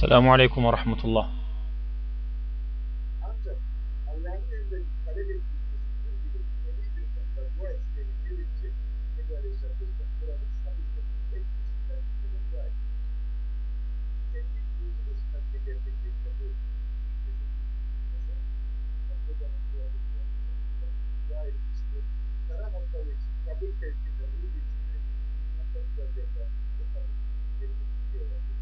Selamun Aleyküm ve Rahmetullah. Ancak Allah'ın emrinin talep ettiği kesinlikle gibi emin bir konuda dua isteğini gelince Nebi Aleyhisselatü Vesselam burada sabit ve kesilen kesilen dua etmiş. Kendi yüzü dışında bile gerçekleşse bu Abdülhamid'in duası dua etmiştir. Kara hastalığı için kabul tevkinde ruh içinde hastalıklar yapar. Bu kabul tevkinde olabilir.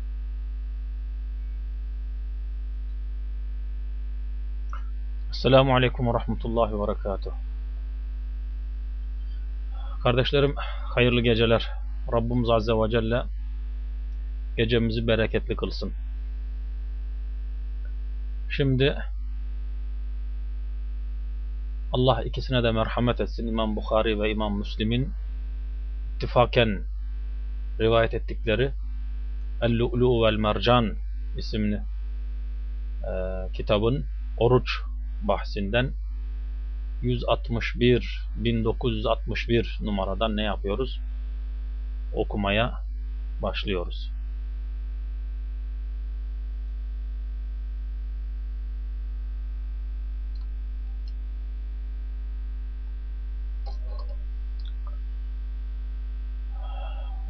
Selamun Aleyküm ve Rahmetullahi ve Berekatuhu. Kardeşlerim, hayırlı geceler. Rabbimiz Azze ve Celle gecemizi bereketli kılsın. Şimdi Allah ikisine de merhamet etsin. İmam Bukhari ve İmam Müslim'in ittifaken rivayet ettikleri El-Lu'lu vel Mercan isimli e, kitabın oruç bahsinden 161 1961 numaradan ne yapıyoruz? Okumaya başlıyoruz.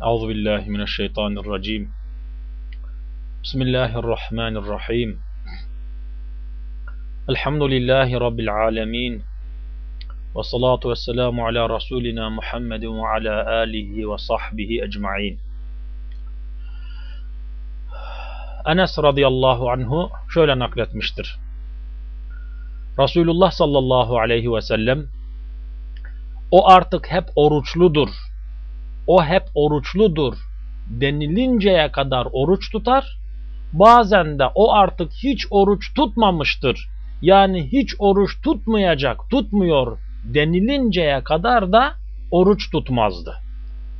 Euzu billahi mineşşeytanirracim. Bismillahirrahmanirrahim. Elhamdülillahi Rabbil alemin. Ve salatu ve selamu ala Resulina Muhammedin ve ala alihi ve sahbihi ecma'in. Enes radıyallahu anhu şöyle nakletmiştir. Resulullah sallallahu aleyhi ve sellem o artık hep oruçludur. O hep oruçludur denilinceye kadar oruç tutar. Bazen de o artık hiç oruç tutmamıştır yani hiç oruç tutmayacak, tutmuyor denilinceye kadar da oruç tutmazdı.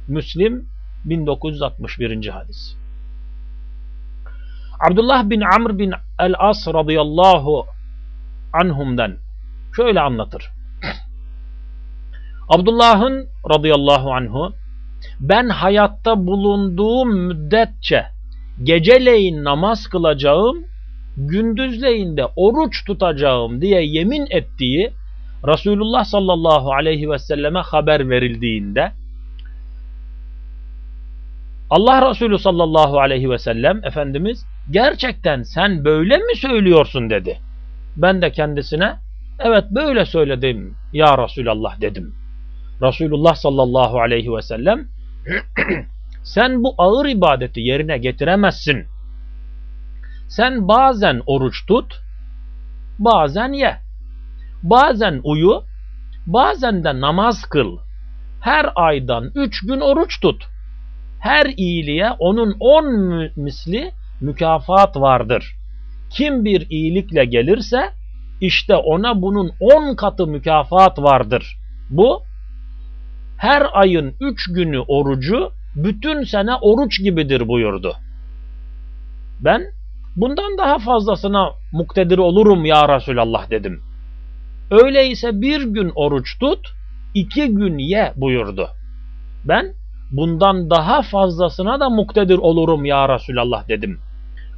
Müslim 1961. hadis. Abdullah bin Amr bin el-As radıyallahu anhum'dan şöyle anlatır. Abdullah'ın radıyallahu anhu ben hayatta bulunduğum müddetçe geceleyin namaz kılacağım gündüzleyinde oruç tutacağım diye yemin ettiği Resulullah sallallahu aleyhi ve selleme haber verildiğinde Allah Resulü sallallahu aleyhi ve sellem Efendimiz gerçekten sen böyle mi söylüyorsun dedi. Ben de kendisine evet böyle söyledim ya Resulallah dedim. Resulullah sallallahu aleyhi ve sellem sen bu ağır ibadeti yerine getiremezsin. Sen bazen oruç tut, bazen ye. Bazen uyu, bazen de namaz kıl. Her aydan üç gün oruç tut. Her iyiliğe onun on misli mükafat vardır. Kim bir iyilikle gelirse işte ona bunun on katı mükafat vardır. Bu her ayın üç günü orucu bütün sene oruç gibidir buyurdu. Ben bundan daha fazlasına muktedir olurum ya Resulallah dedim. Öyleyse bir gün oruç tut, iki gün ye buyurdu. Ben bundan daha fazlasına da muktedir olurum ya Resulallah dedim.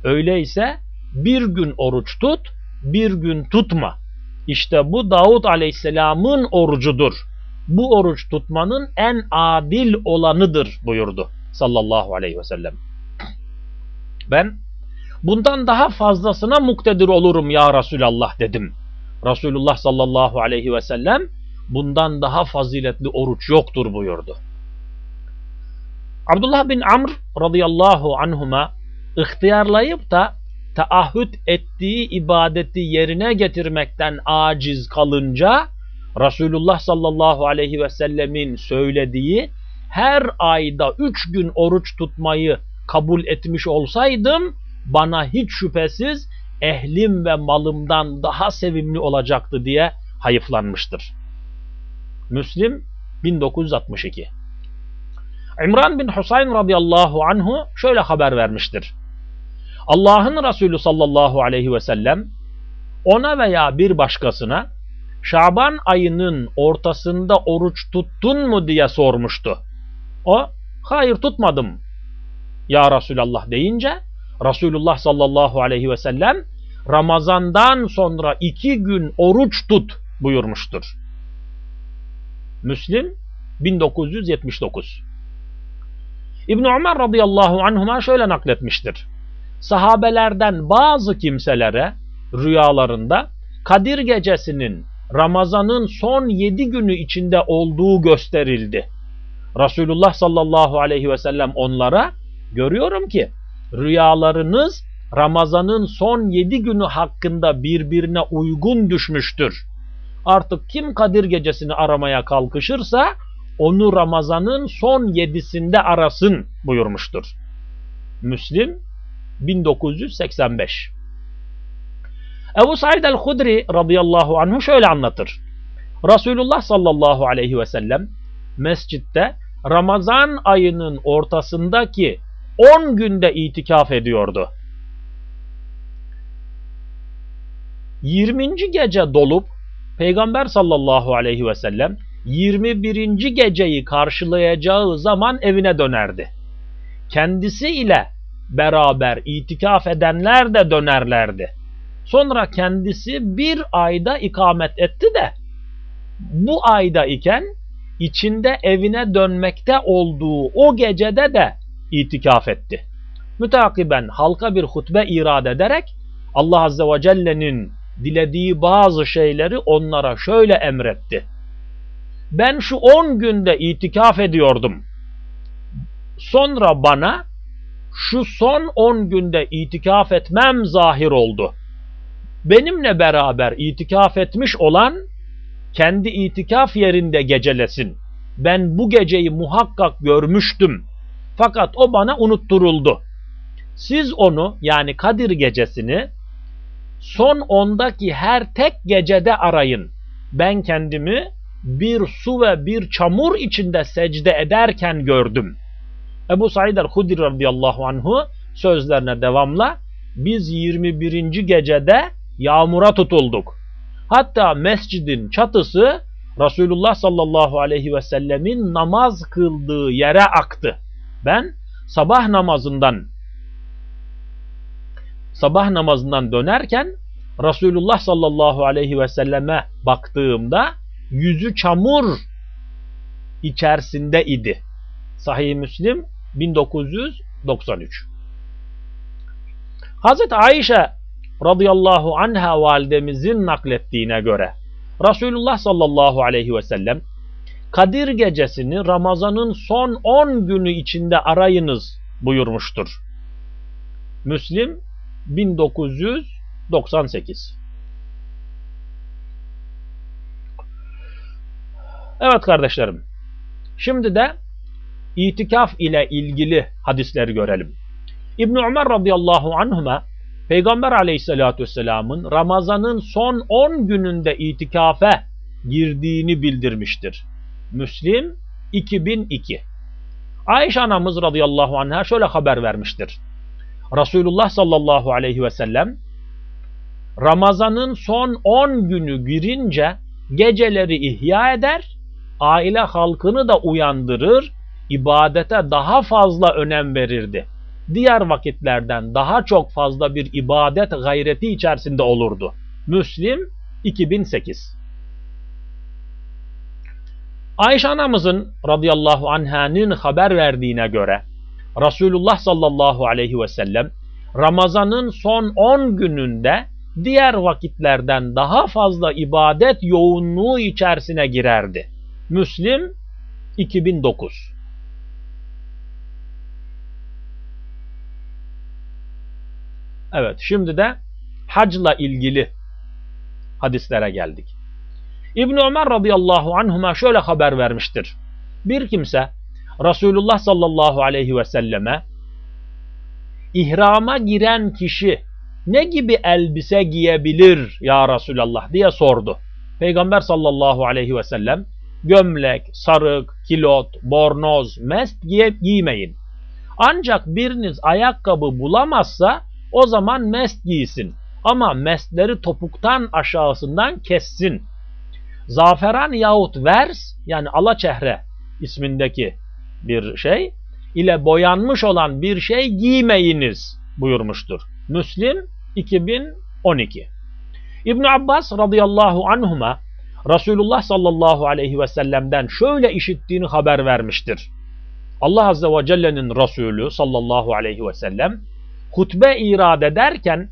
Öyleyse bir gün oruç tut, bir gün tutma. İşte bu Davud Aleyhisselam'ın orucudur. Bu oruç tutmanın en adil olanıdır buyurdu sallallahu aleyhi ve sellem. Ben bundan daha fazlasına muktedir olurum ya Resulallah dedim. Resulullah sallallahu aleyhi ve sellem bundan daha faziletli oruç yoktur buyurdu. Abdullah bin Amr radıyallahu anhuma ihtiyarlayıp da taahhüt ettiği ibadeti yerine getirmekten aciz kalınca Resulullah sallallahu aleyhi ve sellemin söylediği her ayda üç gün oruç tutmayı kabul etmiş olsaydım bana hiç şüphesiz ehlim ve malımdan daha sevimli olacaktı diye hayıflanmıştır. Müslim 1962 İmran bin Husayn radıyallahu anhu şöyle haber vermiştir. Allah'ın Resulü sallallahu aleyhi ve sellem ona veya bir başkasına Şaban ayının ortasında oruç tuttun mu diye sormuştu. O hayır tutmadım ya Resulallah deyince Resulullah sallallahu aleyhi ve sellem Ramazandan sonra iki gün oruç tut buyurmuştur. Müslim 1979 İbn Ömer radıyallahu anhuma şöyle nakletmiştir. Sahabelerden bazı kimselere rüyalarında Kadir gecesinin Ramazan'ın son yedi günü içinde olduğu gösterildi. Resulullah sallallahu aleyhi ve sellem onlara görüyorum ki rüyalarınız Ramazan'ın son yedi günü hakkında birbirine uygun düşmüştür. Artık kim Kadir gecesini aramaya kalkışırsa onu Ramazan'ın son yedisinde arasın buyurmuştur. Müslim 1985 Ebu Said el-Hudri radıyallahu anhu şöyle anlatır. Resulullah sallallahu aleyhi ve sellem mescitte Ramazan ayının ortasındaki 10 günde itikaf ediyordu. 20. gece dolup Peygamber sallallahu aleyhi ve sellem 21. geceyi karşılayacağı zaman evine dönerdi. Kendisi ile beraber itikaf edenler de dönerlerdi. Sonra kendisi bir ayda ikamet etti de bu ayda iken içinde evine dönmekte olduğu o gecede de itikaf etti. Mütakiben halka bir hutbe irad ederek Allah Azze ve Celle'nin dilediği bazı şeyleri onlara şöyle emretti. Ben şu 10 günde itikaf ediyordum. Sonra bana şu son 10 günde itikaf etmem zahir oldu. Benimle beraber itikaf etmiş olan kendi itikaf yerinde gecelesin. Ben bu geceyi muhakkak görmüştüm. Fakat o bana unutturuldu. Siz onu yani Kadir gecesini son ondaki her tek gecede arayın. Ben kendimi bir su ve bir çamur içinde secde ederken gördüm. Ebu Said el-Hudri radıyallahu anhu sözlerine devamla biz 21. gecede yağmura tutulduk. Hatta mescidin çatısı Resulullah sallallahu aleyhi ve sellemin namaz kıldığı yere aktı. Ben sabah namazından sabah namazından dönerken Resulullah sallallahu aleyhi ve selleme baktığımda yüzü çamur içerisinde idi. Sahih Müslim 1993. Hazreti Ayşe radıyallahu anha validemizin naklettiğine göre Resulullah sallallahu aleyhi ve sellem Kadir gecesini Ramazan'ın son 10 günü içinde arayınız buyurmuştur. Müslim 1998 Evet kardeşlerim. Şimdi de itikaf ile ilgili hadisleri görelim. İbn Ömer radıyallahu anhuma Peygamber aleyhissalatü vesselamın Ramazan'ın son 10 gününde itikafe girdiğini bildirmiştir. Müslim 2002 Ayşe anamız radıyallahu anh'a şöyle haber vermiştir. Resulullah sallallahu aleyhi ve sellem Ramazan'ın son 10 günü girince geceleri ihya eder, aile halkını da uyandırır, ibadete daha fazla önem verirdi. Diğer vakitlerden daha çok fazla bir ibadet gayreti içerisinde olurdu. Müslim 2008 Ayşe anamızın radıyallahu anh'ın haber verdiğine göre Resulullah sallallahu aleyhi ve sellem Ramazan'ın son 10 gününde diğer vakitlerden daha fazla ibadet yoğunluğu içerisine girerdi. Müslim 2009 Evet şimdi de hacla ilgili hadislere geldik. İbn Ömer radıyallahu anhuma şöyle haber vermiştir. Bir kimse Resulullah sallallahu aleyhi ve selleme ihrama giren kişi ne gibi elbise giyebilir ya Resulallah diye sordu. Peygamber sallallahu aleyhi ve sellem gömlek, sarık, kilot, bornoz, mest giye giymeyin. Ancak biriniz ayakkabı bulamazsa o zaman mest giysin. Ama mestleri topuktan aşağısından kessin. Zaferan yahut vers yani alaçehre ismindeki bir şey ile boyanmış olan bir şey giymeyiniz buyurmuştur. Müslim 2012. İbn Abbas radıyallahu anhuma Resulullah sallallahu aleyhi ve sellem'den şöyle işittiğini haber vermiştir. Allah azze ve celle'nin Resulü sallallahu aleyhi ve sellem hutbe irad ederken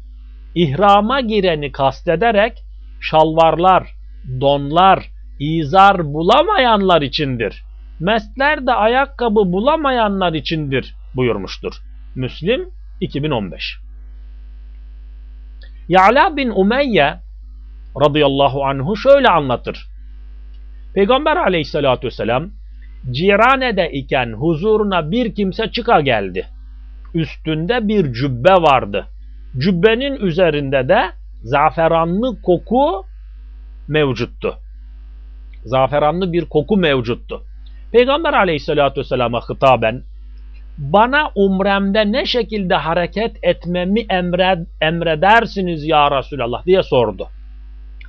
ihrama gireni kastederek şalvarlar, donlar, izar bulamayanlar içindir. Mestler de ayakkabı bulamayanlar içindir buyurmuştur. Müslim 2015. Ya'la bin Umeyye radıyallahu anhu şöyle anlatır. Peygamber aleyhissalatü vesselam Cirane'de iken huzuruna bir kimse çıka geldi. Üstünde bir cübbe vardı. Cübbenin üzerinde de zaferanlı koku mevcuttu. Zaferanlı bir koku mevcuttu. Peygamber aleyhissalatü vesselama hitaben bana umremde ne şekilde hareket etmemi emred, emredersiniz ya Resulallah diye sordu.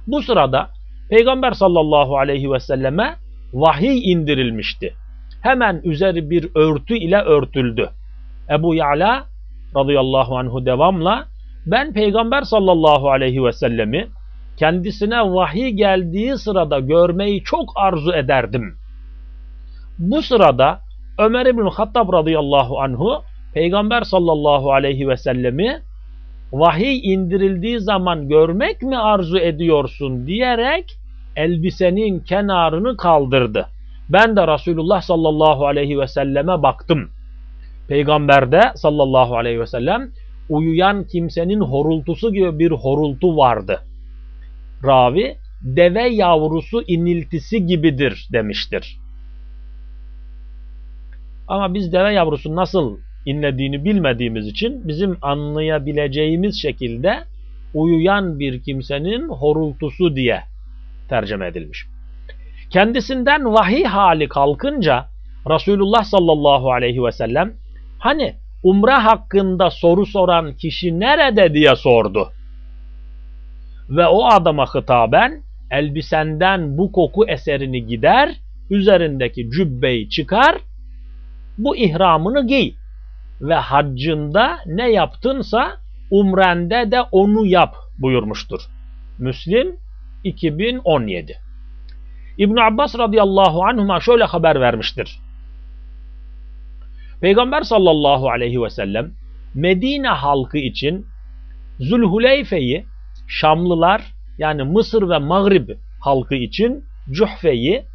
Bu sırada Peygamber sallallahu aleyhi ve selleme vahiy indirilmişti. Hemen üzeri bir örtü ile örtüldü. Ebu Ya'la radıyallahu anhu devamla ben Peygamber sallallahu aleyhi ve sellemi kendisine vahiy geldiği sırada görmeyi çok arzu ederdim. Bu sırada Ömer ibn Hattab radıyallahu anhu Peygamber sallallahu aleyhi ve sellemi vahiy indirildiği zaman görmek mi arzu ediyorsun diyerek elbisenin kenarını kaldırdı. Ben de Resulullah sallallahu aleyhi ve selleme baktım. Peygamberde sallallahu aleyhi ve sellem uyuyan kimsenin horultusu gibi bir horultu vardı. Ravi deve yavrusu iniltisi gibidir demiştir. Ama biz deve yavrusu nasıl inlediğini bilmediğimiz için bizim anlayabileceğimiz şekilde uyuyan bir kimsenin horultusu diye tercüme edilmiş. Kendisinden vahiy hali kalkınca Resulullah sallallahu aleyhi ve sellem hani umre hakkında soru soran kişi nerede diye sordu. Ve o adama hitaben elbisenden bu koku eserini gider, üzerindeki cübbeyi çıkar, bu ihramını giy ve haccında ne yaptınsa umrende de onu yap buyurmuştur. Müslim 2017 İbn Abbas radıyallahu anhuma şöyle haber vermiştir. Peygamber sallallahu aleyhi ve sellem Medine halkı için Zülhuleyfe'yi Şamlılar yani Mısır ve Mağrib halkı için Cuhfe'yi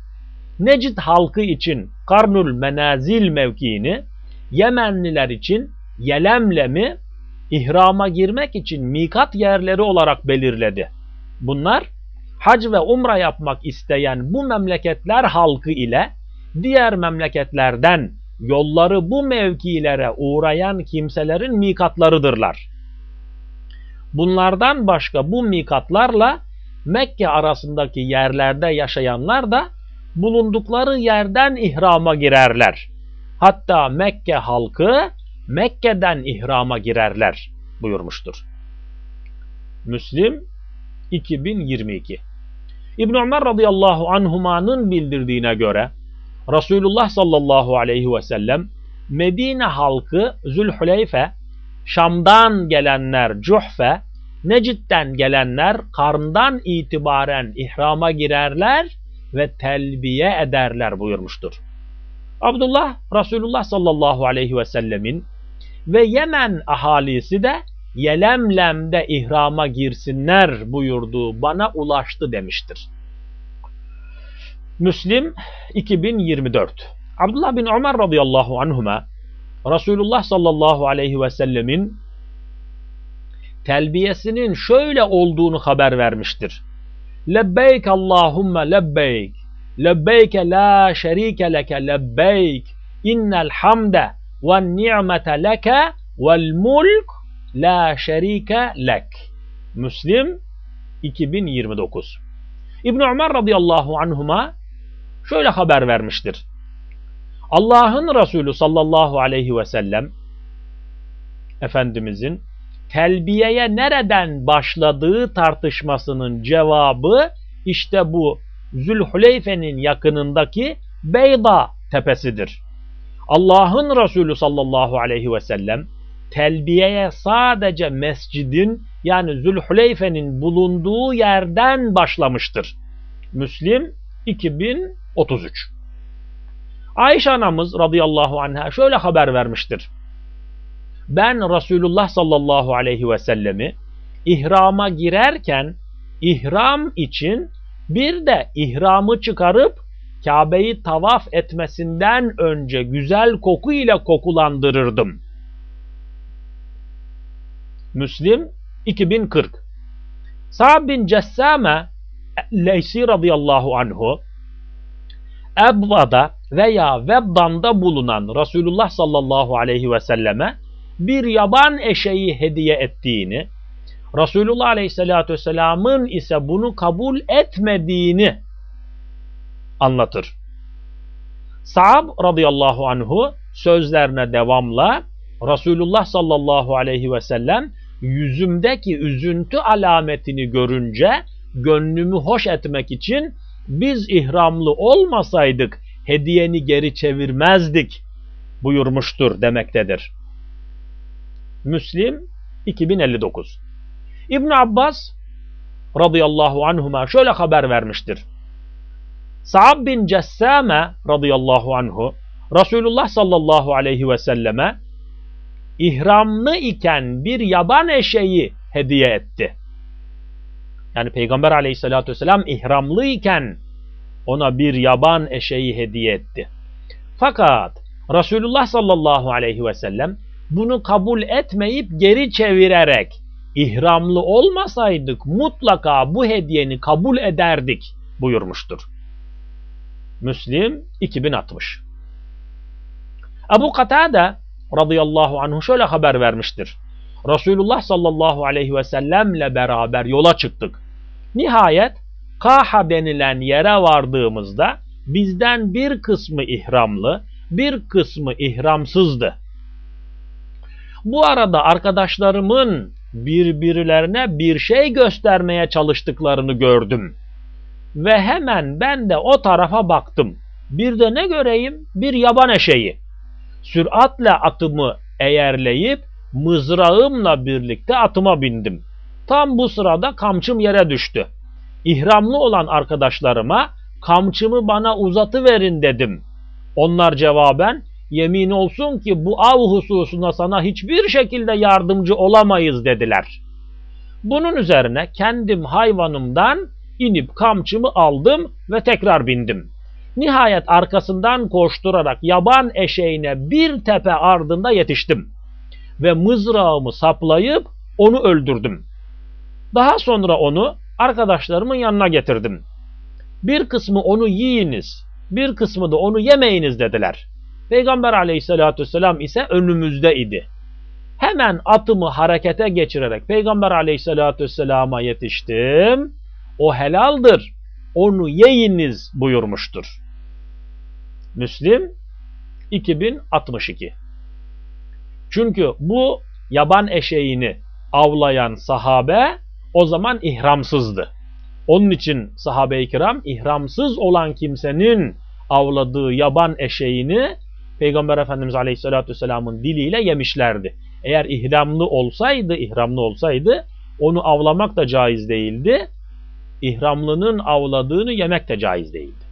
Necid halkı için Karnul Menazil mevkiini Yemenliler için Yelemlem'i ihrama girmek için mikat yerleri olarak belirledi. Bunlar hac ve umra yapmak isteyen bu memleketler halkı ile diğer memleketlerden yolları bu mevkilere uğrayan kimselerin mikatlarıdırlar. Bunlardan başka bu mikatlarla Mekke arasındaki yerlerde yaşayanlar da bulundukları yerden ihrama girerler. Hatta Mekke halkı Mekke'den ihrama girerler buyurmuştur. Müslim 2022 İbn Ömer radıyallahu anhumanın bildirdiğine göre Resulullah sallallahu aleyhi ve sellem Medine halkı Zülhüleyfe, Şam'dan gelenler Cuhfe, Necid'den gelenler karndan itibaren ihrama girerler ve telbiye ederler buyurmuştur. Abdullah Resulullah sallallahu aleyhi ve sellemin ve Yemen ahalisi de Yelemlem'de ihrama girsinler buyurduğu bana ulaştı demiştir. Müslim 2024 Abdullah bin Ömer radıyallahu anhuma Resulullah sallallahu aleyhi ve sellemin telbiyesinin şöyle olduğunu haber vermiştir. Lebbeyk Allahümme lebbeyk lebbeyke la şerike leke lebbeyk innel hamde ve ni'mete leke vel mulk la şerike lek. Müslim 2029 İbn Ömer radıyallahu anhuma şöyle haber vermiştir. Allah'ın Resulü sallallahu aleyhi ve sellem Efendimizin telbiyeye nereden başladığı tartışmasının cevabı işte bu Zülhüleyfe'nin yakınındaki Beyda tepesidir. Allah'ın Resulü sallallahu aleyhi ve sellem telbiyeye sadece mescidin yani Zülhüleyfe'nin bulunduğu yerden başlamıştır. Müslim 2033. Ayşe anamız radıyallahu anha şöyle haber vermiştir. Ben Resulullah sallallahu aleyhi ve sellemi ihrama girerken ihram için bir de ihramı çıkarıp Kabe'yi tavaf etmesinden önce güzel koku ile kokulandırırdım. Müslim 2040 Sa'd bin Cessame Leysi radıyallahu anhu Ebva'da veya Vebdan'da bulunan Resulullah sallallahu aleyhi ve selleme bir yaban eşeği hediye ettiğini, Resulullah aleyhissalatü vesselamın ise bunu kabul etmediğini anlatır. Sa'b radıyallahu anhu sözlerine devamla Resulullah sallallahu aleyhi ve sellem yüzümdeki üzüntü alametini görünce gönlümü hoş etmek için biz ihramlı olmasaydık hediyeni geri çevirmezdik buyurmuştur demektedir. Müslim 2059 İbn Abbas radıyallahu anhuma şöyle haber vermiştir. Sa'ab bin Cessame radıyallahu anhu Resulullah sallallahu aleyhi ve selleme ihramlı iken bir yaban eşeği hediye etti. Yani Peygamber aleyhissalatü vesselam ihramlı iken ona bir yaban eşeği hediye etti. Fakat Resulullah sallallahu aleyhi ve sellem bunu kabul etmeyip geri çevirerek ihramlı olmasaydık mutlaka bu hediyeni kabul ederdik buyurmuştur. Müslim 2060 Ebu Katade radıyallahu anhu şöyle haber vermiştir. Resulullah sallallahu aleyhi ve sellemle beraber yola çıktık. Nihayet Kaha denilen yere vardığımızda bizden bir kısmı ihramlı, bir kısmı ihramsızdı. Bu arada arkadaşlarımın birbirlerine bir şey göstermeye çalıştıklarını gördüm. Ve hemen ben de o tarafa baktım. Bir de ne göreyim? Bir yaban eşeği. Süratle atımı eğerleyip mızrağımla birlikte atıma bindim. Tam bu sırada kamçım yere düştü. İhramlı olan arkadaşlarıma kamçımı bana uzatıverin dedim. Onlar cevaben yemin olsun ki bu av hususunda sana hiçbir şekilde yardımcı olamayız dediler. Bunun üzerine kendim hayvanımdan inip kamçımı aldım ve tekrar bindim. Nihayet arkasından koşturarak yaban eşeğine bir tepe ardında yetiştim ve mızrağımı saplayıp onu öldürdüm. Daha sonra onu arkadaşlarımın yanına getirdim. Bir kısmı onu yiyiniz, bir kısmı da onu yemeyiniz dediler. Peygamber aleyhissalatü vesselam ise önümüzde idi. Hemen atımı harekete geçirerek Peygamber aleyhissalatü vesselama yetiştim. O helaldir, onu yiyiniz buyurmuştur. Müslim 2062 Çünkü bu yaban eşeğini avlayan sahabe o zaman ihramsızdı. Onun için sahabe-i kiram ihramsız olan kimsenin avladığı yaban eşeğini Peygamber Efendimiz Aleyhisselatü Vesselam'ın diliyle yemişlerdi. Eğer ihramlı olsaydı, ihramlı olsaydı onu avlamak da caiz değildi. İhramlının avladığını yemek de caiz değildi.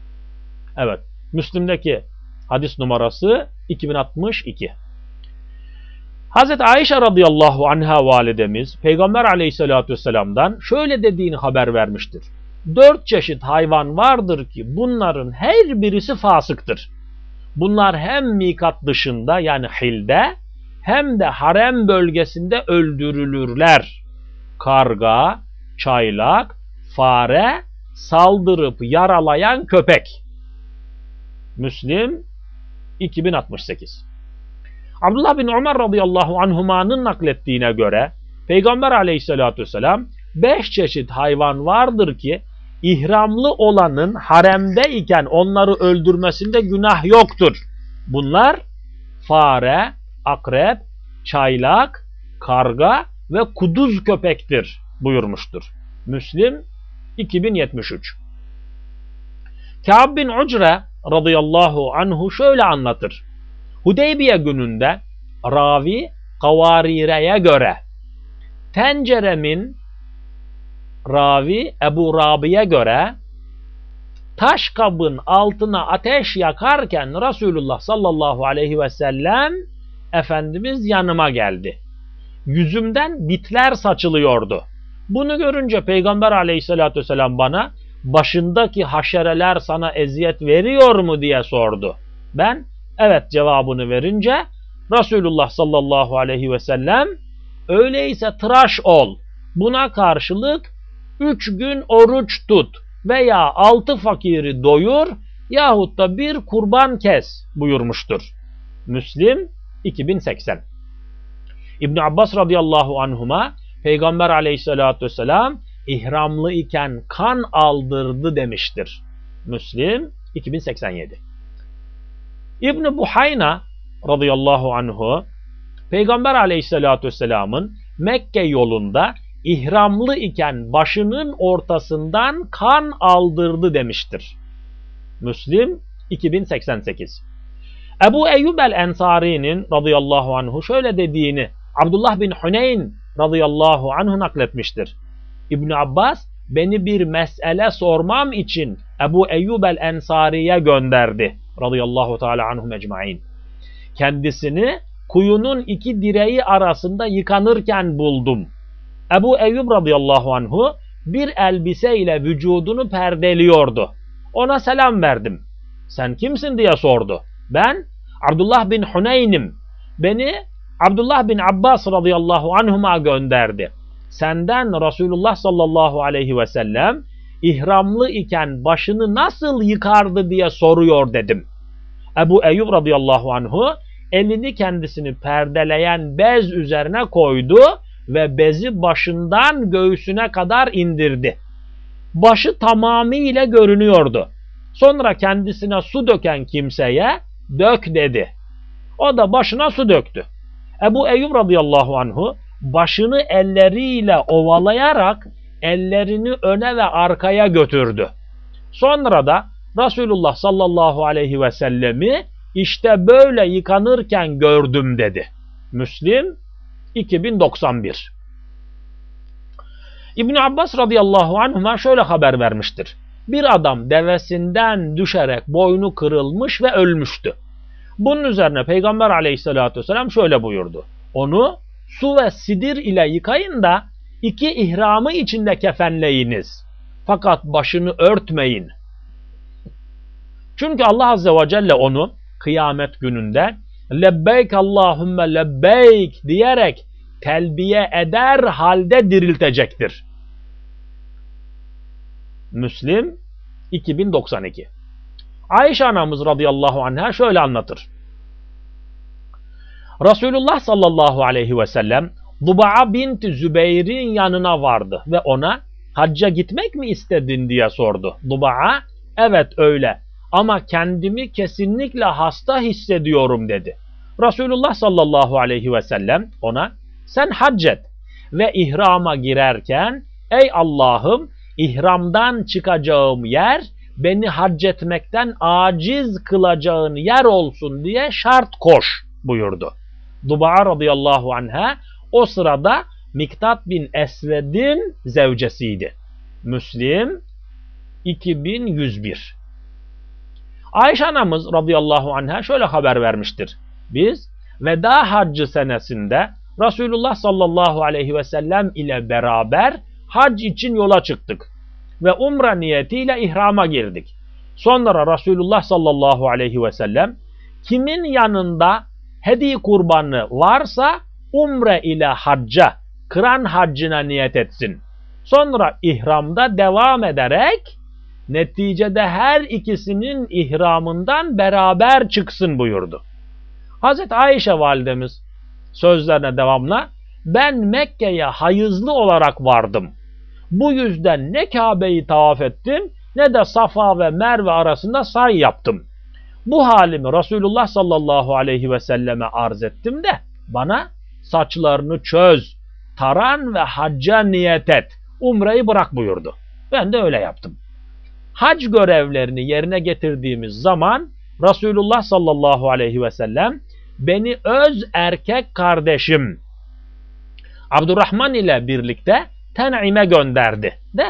Evet, Müslim'deki hadis numarası 2062. Hazreti Ayşe radıyallahu anha validemiz Peygamber aleyhissalatü vesselam'dan şöyle dediğini haber vermiştir. Dört çeşit hayvan vardır ki bunların her birisi fasıktır. Bunlar hem mikat dışında yani hilde hem de harem bölgesinde öldürülürler. Karga, çaylak, fare, saldırıp yaralayan köpek. Müslim 2068 Abdullah bin Ömer radıyallahu anhumanın naklettiğine göre Peygamber aleyhissalatü vesselam beş çeşit hayvan vardır ki ihramlı olanın haremde iken onları öldürmesinde günah yoktur. Bunlar fare, akrep, çaylak, karga ve kuduz köpektir buyurmuştur. Müslim 2073 Kâb bin Ucre radıyallahu anhu şöyle anlatır. Hudeybiye gününde ravi Kavarire'ye göre tenceremin ravi Ebu Rabi'ye göre taş kabın altına ateş yakarken Resulullah sallallahu aleyhi ve sellem Efendimiz yanıma geldi. Yüzümden bitler saçılıyordu. Bunu görünce Peygamber aleyhissalatü vesselam bana başındaki haşereler sana eziyet veriyor mu diye sordu. Ben evet cevabını verince Resulullah sallallahu aleyhi ve sellem öyleyse tıraş ol. Buna karşılık üç gün oruç tut veya altı fakiri doyur yahut da bir kurban kes buyurmuştur. Müslim 2080 İbn Abbas radıyallahu anhuma Peygamber aleyhissalatü vesselam ihramlı iken kan aldırdı demiştir. Müslim 2087 İbn Buhayna radıyallahu anhu Peygamber aleyhissalatü vesselamın Mekke yolunda ihramlı iken başının ortasından kan aldırdı demiştir. Müslim 2088 Ebu Eyyub el-Ensari'nin radıyallahu anhu şöyle dediğini Abdullah bin Huneyn radıyallahu anhu nakletmiştir. İbn Abbas beni bir mesele sormam için Ebu Eyyub el-Ensari'ye gönderdi radıyallahu teala anhu mecmain. Kendisini kuyunun iki direği arasında yıkanırken buldum. Ebu Eyyub radıyallahu anhu bir elbise ile vücudunu perdeliyordu. Ona selam verdim. Sen kimsin diye sordu. Ben Abdullah bin Huneyn'im. Beni Abdullah bin Abbas radıyallahu anhuma gönderdi. Senden Resulullah sallallahu aleyhi ve sellem ihramlı iken başını nasıl yıkardı diye soruyor dedim. Ebu Eyyub radıyallahu anhu elini kendisini perdeleyen bez üzerine koydu ve bezi başından göğsüne kadar indirdi. Başı tamamıyla görünüyordu. Sonra kendisine su döken kimseye dök dedi. O da başına su döktü. Ebu Eyyub radıyallahu anhu başını elleriyle ovalayarak ellerini öne ve arkaya götürdü. Sonra da Resulullah sallallahu aleyhi ve sellemi işte böyle yıkanırken gördüm dedi. Müslim 2091 İbn Abbas radıyallahu anhuma şöyle haber vermiştir. Bir adam devesinden düşerek boynu kırılmış ve ölmüştü. Bunun üzerine Peygamber aleyhissalatü vesselam şöyle buyurdu. Onu su ve sidir ile yıkayın da iki ihramı içinde kefenleyiniz. Fakat başını örtmeyin. Çünkü Allah azze ve celle onu kıyamet gününde lebbeyk Allahümme lebbeyk diyerek telbiye eder halde diriltecektir. Müslim 2092 Ayşe anamız radıyallahu anha şöyle anlatır. Resulullah sallallahu aleyhi ve sellem Duba'a bint Zübeyir'in yanına vardı ve ona hacca gitmek mi istedin diye sordu. Duba'a evet öyle ama kendimi kesinlikle hasta hissediyorum dedi. Resulullah sallallahu aleyhi ve sellem ona sen hac et ve ihrama girerken ey Allah'ım ihramdan çıkacağım yer beni hac etmekten aciz kılacağın yer olsun diye şart koş buyurdu. Duba'a radıyallahu anha o sırada Miktat bin Esved'in zevcesiydi. Müslim 2101 Ayşe anamız radıyallahu anha şöyle haber vermiştir. Biz veda haccı senesinde Resulullah sallallahu aleyhi ve sellem ile beraber hac için yola çıktık ve umre niyetiyle ihrama girdik. Sonra Resulullah sallallahu aleyhi ve sellem kimin yanında hediye kurbanı varsa umre ile hacca, kıran haccına niyet etsin. Sonra ihramda devam ederek neticede her ikisinin ihramından beraber çıksın buyurdu. Hazreti Ayşe validemiz sözlerine devamla ben Mekke'ye hayızlı olarak vardım. Bu yüzden ne Kabe'yi tavaf ettim ne de Safa ve Merve arasında say yaptım. Bu halimi Resulullah sallallahu aleyhi ve selleme arz ettim de bana saçlarını çöz, taran ve hacca niyet et, umreyi bırak buyurdu. Ben de öyle yaptım. Hac görevlerini yerine getirdiğimiz zaman Resulullah sallallahu aleyhi ve sellem beni öz erkek kardeşim Abdurrahman ile birlikte Ten'ime gönderdi de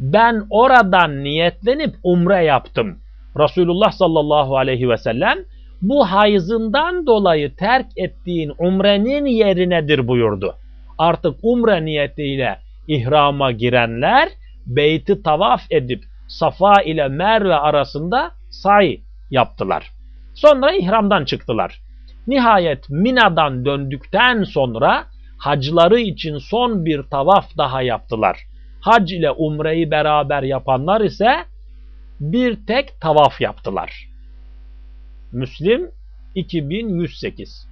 ben oradan niyetlenip umre yaptım. Resulullah sallallahu aleyhi ve sellem bu hayızından dolayı terk ettiğin umrenin yerinedir buyurdu. Artık umre niyetiyle ihrama girenler beyti tavaf edip Safa ile Merve arasında say yaptılar. Sonra ihramdan çıktılar. Nihayet Mina'dan döndükten sonra hacları için son bir tavaf daha yaptılar. Hac ile umreyi beraber yapanlar ise bir tek tavaf yaptılar. Müslim 2108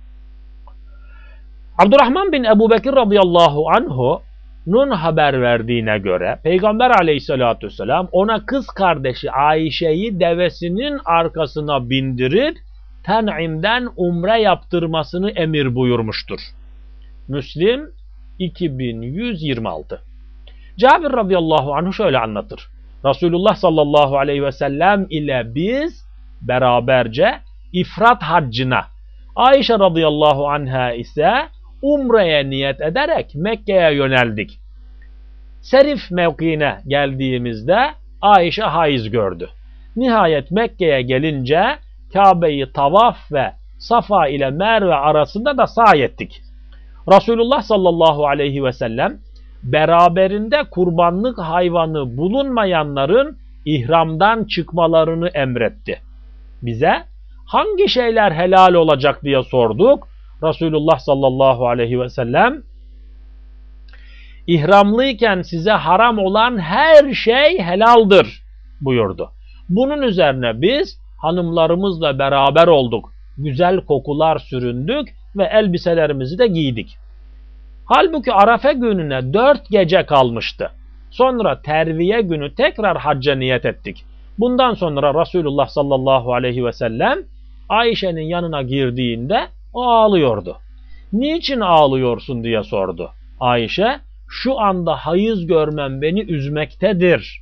Abdurrahman bin Ebu Bekir radıyallahu anhu Nun haber verdiğine göre Peygamber aleyhissalatü vesselam ona kız kardeşi Ayşe'yi devesinin arkasına bindirip Ten'im'den umre yaptırmasını emir buyurmuştur. Müslim 2126 Cabir radıyallahu anhu şöyle anlatır. Resulullah sallallahu aleyhi ve sellem ile biz beraberce ifrat haccına, Ayşe radıyallahu anha ise umreye niyet ederek Mekke'ye yöneldik. Serif mevkiine geldiğimizde Ayşe haiz gördü. Nihayet Mekke'ye gelince Kabe'yi tavaf ve Safa ile Merve arasında da sahi ettik. Resulullah sallallahu aleyhi ve sellem beraberinde kurbanlık hayvanı bulunmayanların ihramdan çıkmalarını emretti. Bize hangi şeyler helal olacak diye sorduk. Resulullah sallallahu aleyhi ve sellem ihramlıyken size haram olan her şey helaldir buyurdu. Bunun üzerine biz hanımlarımızla beraber olduk. Güzel kokular süründük ve elbiselerimizi de giydik. Halbuki Arafe gününe dört gece kalmıştı. Sonra terviye günü tekrar hacca niyet ettik. Bundan sonra Resulullah sallallahu aleyhi ve sellem Ayşe'nin yanına girdiğinde o ağlıyordu. Niçin ağlıyorsun diye sordu. Ayşe şu anda hayız görmem beni üzmektedir.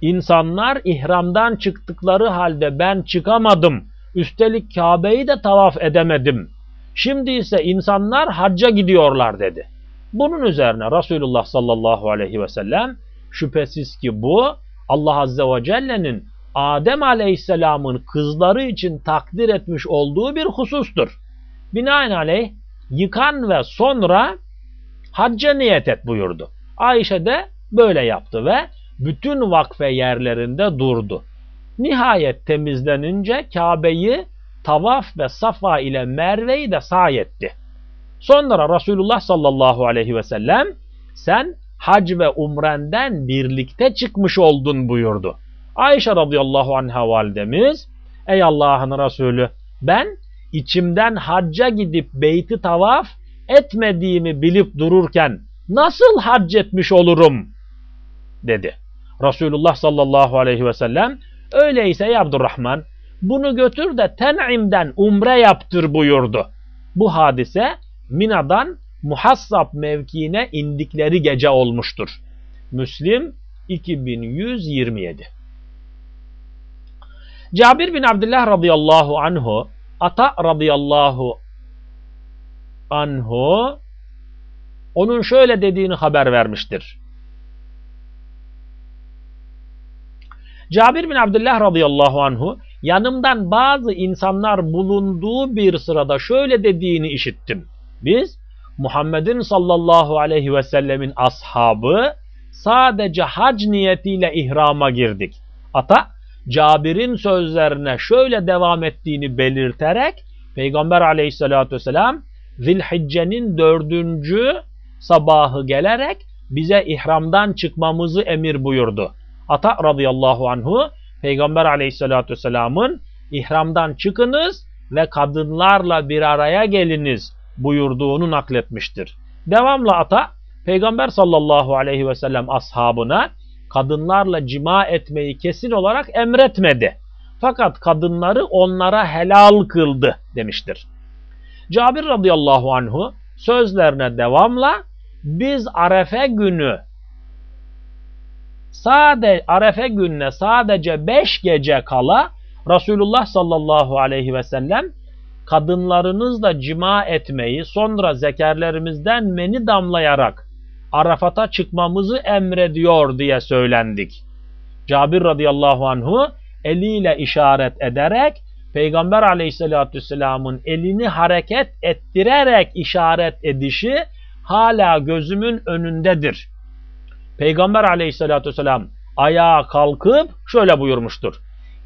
İnsanlar ihramdan çıktıkları halde ben çıkamadım. Üstelik Kabe'yi de tavaf edemedim. Şimdi ise insanlar hacca gidiyorlar dedi. Bunun üzerine Resulullah sallallahu aleyhi ve sellem şüphesiz ki bu Allah azze ve celle'nin Adem aleyhisselamın kızları için takdir etmiş olduğu bir husustur. Binaenaleyh yıkan ve sonra hacca niyet et buyurdu. Ayşe de böyle yaptı ve bütün vakfe yerlerinde durdu. Nihayet temizlenince Kabe'yi tavaf ve Safa ile Merve'yi de sahi etti. Sonra Resulullah sallallahu aleyhi ve sellem sen hac ve umrenden birlikte çıkmış oldun buyurdu. Ayşe radıyallahu anha validemiz ey Allah'ın Resulü ben içimden hacca gidip beyti tavaf etmediğimi bilip dururken nasıl hac etmiş olurum dedi. Resulullah sallallahu aleyhi ve sellem öyleyse ey Abdurrahman bunu götür de Ten'im'den umre yaptır buyurdu. Bu hadise Mina'dan Muhassab mevkiine indikleri gece olmuştur. Müslim 2127 Cabir bin Abdullah radıyallahu anhu Ata radıyallahu anhu onun şöyle dediğini haber vermiştir. Cabir bin Abdullah radıyallahu anhu yanımdan bazı insanlar bulunduğu bir sırada şöyle dediğini işittim. Biz Muhammed'in sallallahu aleyhi ve sellemin ashabı sadece hac niyetiyle ihrama girdik. Ata Cabir'in sözlerine şöyle devam ettiğini belirterek Peygamber aleyhissalatü vesselam Zilhicce'nin dördüncü sabahı gelerek bize ihramdan çıkmamızı emir buyurdu. Ata radıyallahu anhu Peygamber aleyhissalatü vesselamın ihramdan çıkınız ve kadınlarla bir araya geliniz buyurduğunu nakletmiştir. Devamla ata Peygamber sallallahu aleyhi ve sellem ashabına kadınlarla cima etmeyi kesin olarak emretmedi. Fakat kadınları onlara helal kıldı demiştir. Cabir radıyallahu anhu sözlerine devamla biz Arefe günü sade Arefe gününe sadece beş gece kala Resulullah sallallahu aleyhi ve sellem kadınlarınızla cima etmeyi sonra zekerlerimizden meni damlayarak Arafat'a çıkmamızı emrediyor diye söylendik. Cabir radıyallahu anhu eliyle işaret ederek Peygamber aleyhissalatü vesselamın elini hareket ettirerek işaret edişi hala gözümün önündedir. Peygamber aleyhissalatü vesselam ayağa kalkıp şöyle buyurmuştur.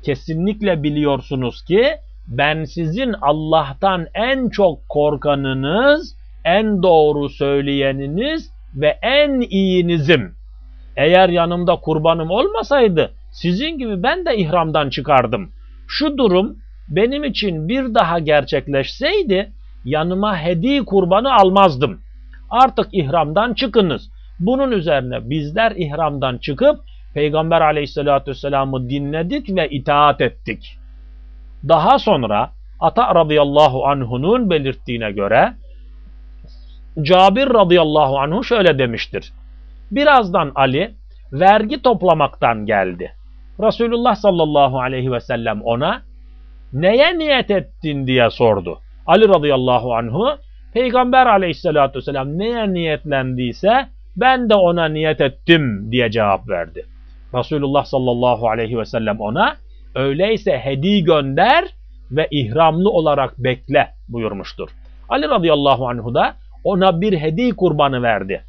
Kesinlikle biliyorsunuz ki ben sizin Allah'tan en çok korkanınız, en doğru söyleyeniniz ve en iyinizim. Eğer yanımda kurbanım olmasaydı sizin gibi ben de ihramdan çıkardım. Şu durum benim için bir daha gerçekleşseydi yanıma hediye kurbanı almazdım. Artık ihramdan çıkınız. Bunun üzerine bizler ihramdan çıkıp Peygamber aleyhissalatü vesselam'ı dinledik ve itaat ettik. Daha sonra Ata radıyallahu anhu'nun belirttiğine göre Cabir radıyallahu anhu şöyle demiştir. Birazdan Ali vergi toplamaktan geldi. Resulullah sallallahu aleyhi ve sellem ona neye niyet ettin diye sordu. Ali radıyallahu anhu Peygamber aleyhissalatü vesselam neye niyetlendiyse ben de ona niyet ettim diye cevap verdi. Resulullah sallallahu aleyhi ve sellem ona öyleyse hediye gönder ve ihramlı olarak bekle buyurmuştur. Ali radıyallahu anhu da ona bir hediye kurbanı verdi.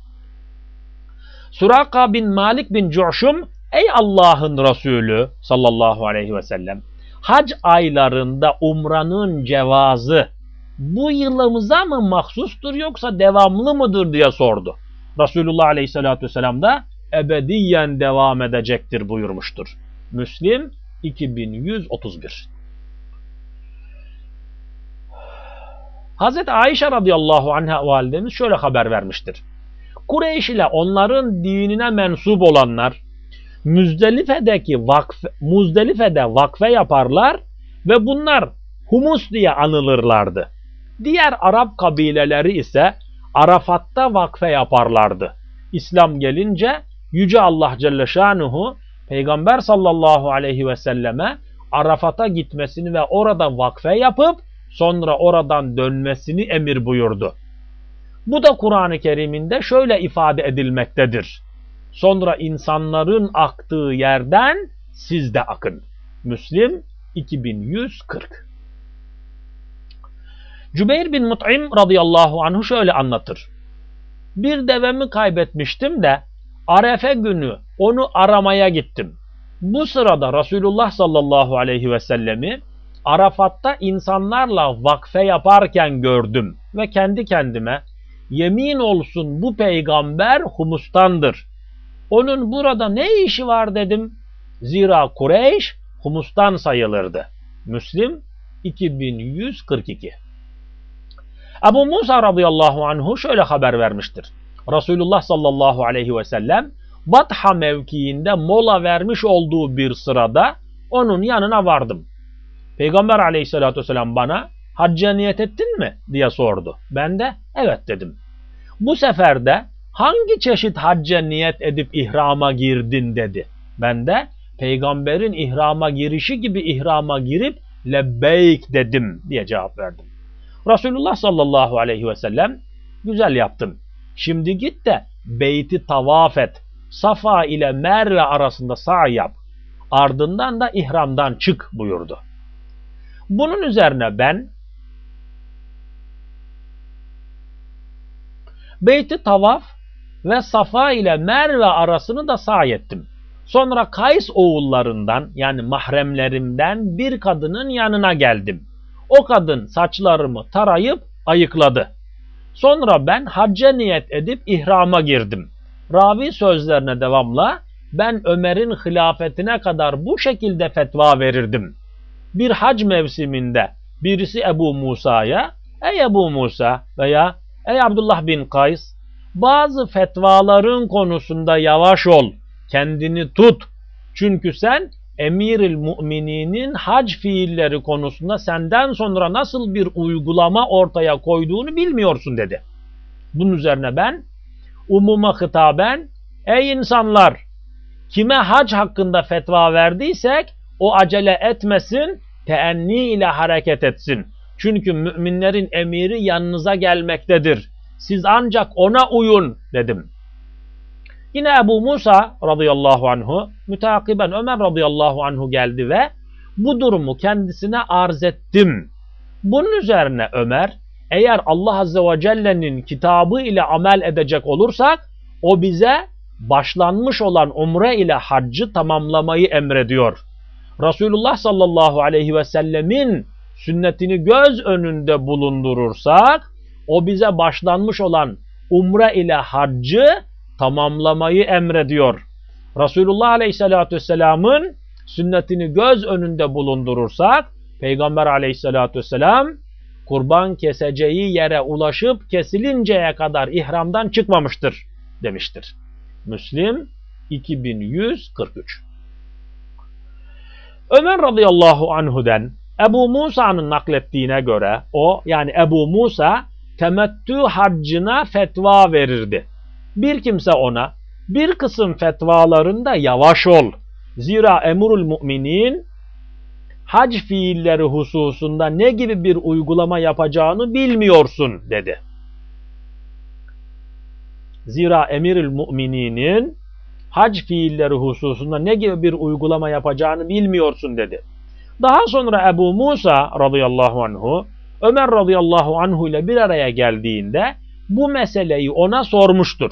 Suraka bin Malik bin Cu'şum ey Allah'ın Resulü sallallahu aleyhi ve sellem hac aylarında umranın cevazı bu yılımıza mı mahsustur yoksa devamlı mıdır diye sordu. Resulullah aleyhissalatü vesselam da ebediyen devam edecektir buyurmuştur. Müslim 2131 Hazreti Ayşe radıyallahu anha validemiz şöyle haber vermiştir. Kureyş ile onların dinine mensup olanlar Müzdelife'deki vakfe, Muzdelife'de vakfe yaparlar ve bunlar humus diye anılırlardı. Diğer Arap kabileleri ise Arafat'ta vakfe yaparlardı. İslam gelince Yüce Allah Celle Şanuhu Peygamber sallallahu aleyhi ve selleme Arafat'a gitmesini ve orada vakfe yapıp sonra oradan dönmesini emir buyurdu. Bu da Kur'an-ı Kerim'inde şöyle ifade edilmektedir. Sonra insanların aktığı yerden siz de akın. Müslim 2140 Cübeyr bin Mut'im radıyallahu anhu şöyle anlatır. Bir devemi kaybetmiştim de Arefe günü onu aramaya gittim. Bu sırada Resulullah sallallahu aleyhi ve sellemi Arafat'ta insanlarla vakfe yaparken gördüm ve kendi kendime yemin olsun bu peygamber humustandır. Onun burada ne işi var dedim. Zira Kureyş humustan sayılırdı. Müslim 2142 Ebu Musa radıyallahu anhu şöyle haber vermiştir. Resulullah sallallahu aleyhi ve sellem Batha mevkiinde mola vermiş olduğu bir sırada onun yanına vardım. Peygamber aleyhissalatü vesselam bana hacca niyet ettin mi diye sordu. Ben de evet dedim. Bu sefer de hangi çeşit hacca niyet edip ihrama girdin dedi. Ben de peygamberin ihrama girişi gibi ihrama girip lebbeyk dedim diye cevap verdim. Resulullah sallallahu aleyhi ve sellem güzel yaptın. Şimdi git de beyti tavaf et. Safa ile Merve arasında sağ yap. Ardından da ihramdan çık buyurdu. Bunun üzerine ben beyti tavaf ve Safa ile Merve arasını da sağ ettim. Sonra Kays oğullarından yani mahremlerimden bir kadının yanına geldim. O kadın saçlarımı tarayıp ayıkladı. Sonra ben hacca niyet edip ihrama girdim. Ravi sözlerine devamla ben Ömer'in hilafetine kadar bu şekilde fetva verirdim. Bir hac mevsiminde birisi Ebu Musa'ya ey Ebu Musa veya ey Abdullah bin Kays bazı fetvaların konusunda yavaş ol, kendini tut. Çünkü sen emiril mümininin hac fiilleri konusunda senden sonra nasıl bir uygulama ortaya koyduğunu bilmiyorsun dedi. Bunun üzerine ben umuma hitaben ey insanlar kime hac hakkında fetva verdiysek o acele etmesin teenni ile hareket etsin. Çünkü müminlerin emiri yanınıza gelmektedir. Siz ancak ona uyun dedim. Yine Ebu Musa radıyallahu anhu müteakiben Ömer radıyallahu anhu geldi ve bu durumu kendisine arz ettim. Bunun üzerine Ömer eğer Allah azze ve celle'nin kitabı ile amel edecek olursak o bize başlanmış olan umre ile haccı tamamlamayı emrediyor. Resulullah sallallahu aleyhi ve sellemin sünnetini göz önünde bulundurursak o bize başlanmış olan umre ile haccı tamamlamayı emrediyor. Resulullah aleyhissalatü vesselamın sünnetini göz önünde bulundurursak Peygamber aleyhissalatü vesselam kurban keseceği yere ulaşıp kesilinceye kadar ihramdan çıkmamıştır demiştir. Müslim 2143 Ömer radıyallahu anhu'den Ebu Musa'nın naklettiğine göre o yani Ebu Musa temettü haccına fetva verirdi. Bir kimse ona bir kısım fetvalarında yavaş ol. Zira emrul müminin hac fiilleri hususunda ne gibi bir uygulama yapacağını bilmiyorsun dedi. Zira emirül mümininin hac fiilleri hususunda ne gibi bir uygulama yapacağını bilmiyorsun dedi. Daha sonra Ebu Musa radıyallahu anhu Ömer radıyallahu anhu ile bir araya geldiğinde bu meseleyi ona sormuştur.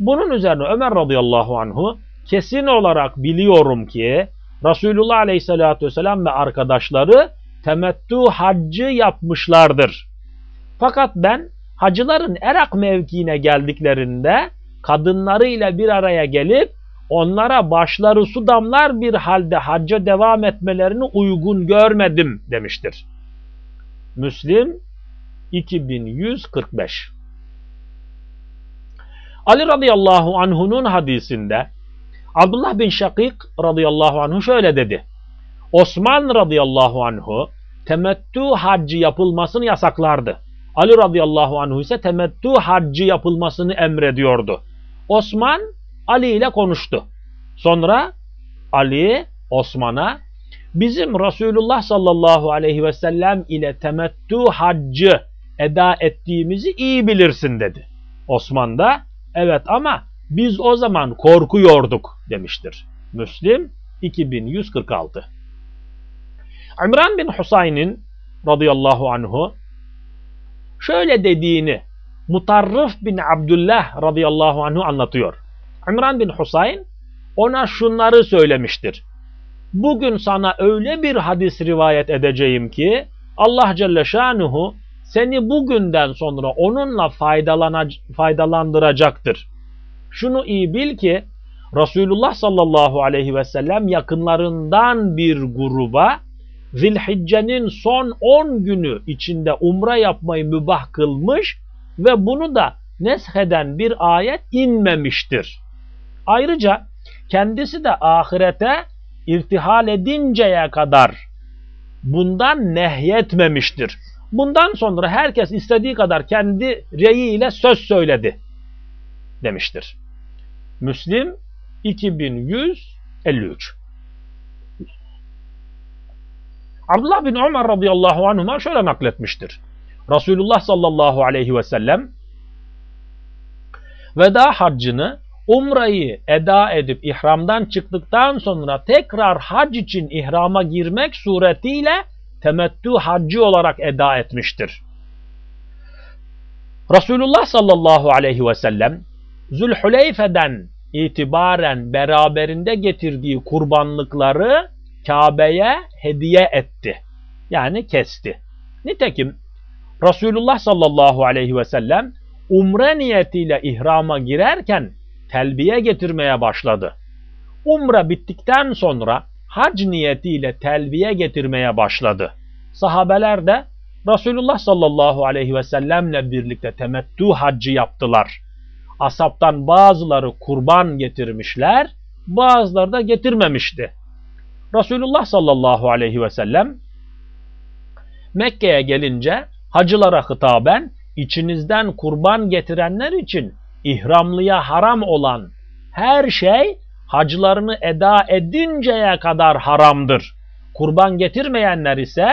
Bunun üzerine Ömer radıyallahu anhu kesin olarak biliyorum ki Resulullah aleyhissalatü vesselam ve arkadaşları temettü haccı yapmışlardır. Fakat ben hacıların Erak mevkiine geldiklerinde kadınlarıyla bir araya gelip onlara başları su damlar bir halde hacca devam etmelerini uygun görmedim demiştir. Müslim 2145 Ali radıyallahu anh'unun hadisinde Abdullah bin Şakik radıyallahu anhu şöyle dedi. Osman radıyallahu anhu temettü haccı yapılmasını yasaklardı. Ali radıyallahu anhu ise temettü haccı yapılmasını emrediyordu. Osman Ali ile konuştu. Sonra Ali Osman'a bizim Resulullah sallallahu aleyhi ve sellem ile temettü haccı eda ettiğimizi iyi bilirsin dedi. Osman da evet ama biz o zaman korkuyorduk demiştir. Müslim 2146 İmran bin Husayn'in radıyallahu anhu şöyle dediğini Mutarrif bin Abdullah radıyallahu anhu anlatıyor. İmran bin Husayn ona şunları söylemiştir. Bugün sana öyle bir hadis rivayet edeceğim ki Allah Celle Şanuhu seni bugünden sonra onunla faydalandıracaktır. Şunu iyi bil ki Resulullah sallallahu aleyhi ve sellem yakınlarından bir gruba Zilhicce'nin son 10 günü içinde umre yapmayı mübah kılmış ve bunu da nesheden bir ayet inmemiştir. Ayrıca kendisi de ahirete irtihal edinceye kadar bundan nehyetmemiştir. Bundan sonra herkes istediği kadar kendi reyiyle söz söyledi demiştir. Müslim 2153 Abdullah bin Ömer radıyallahu anhuma şöyle nakletmiştir. Resulullah sallallahu aleyhi ve sellem veda haccını umrayı eda edip ihramdan çıktıktan sonra tekrar hac için ihrama girmek suretiyle temettü haccı olarak eda etmiştir. Resulullah sallallahu aleyhi ve sellem Zülhüleyfe'den itibaren beraberinde getirdiği kurbanlıkları Kabe'ye hediye etti. Yani kesti. Nitekim Resulullah sallallahu aleyhi ve sellem umre niyetiyle ihrama girerken telbiye getirmeye başladı. Umre bittikten sonra hac niyetiyle telbiye getirmeye başladı. Sahabeler de Resulullah sallallahu aleyhi ve sellemle birlikte temettü haccı yaptılar. Asaptan bazıları kurban getirmişler, bazıları da getirmemişti. Resulullah sallallahu aleyhi ve sellem Mekke'ye gelince hacılara hitaben içinizden kurban getirenler için ihramlıya haram olan her şey hacılarını eda edinceye kadar haramdır. Kurban getirmeyenler ise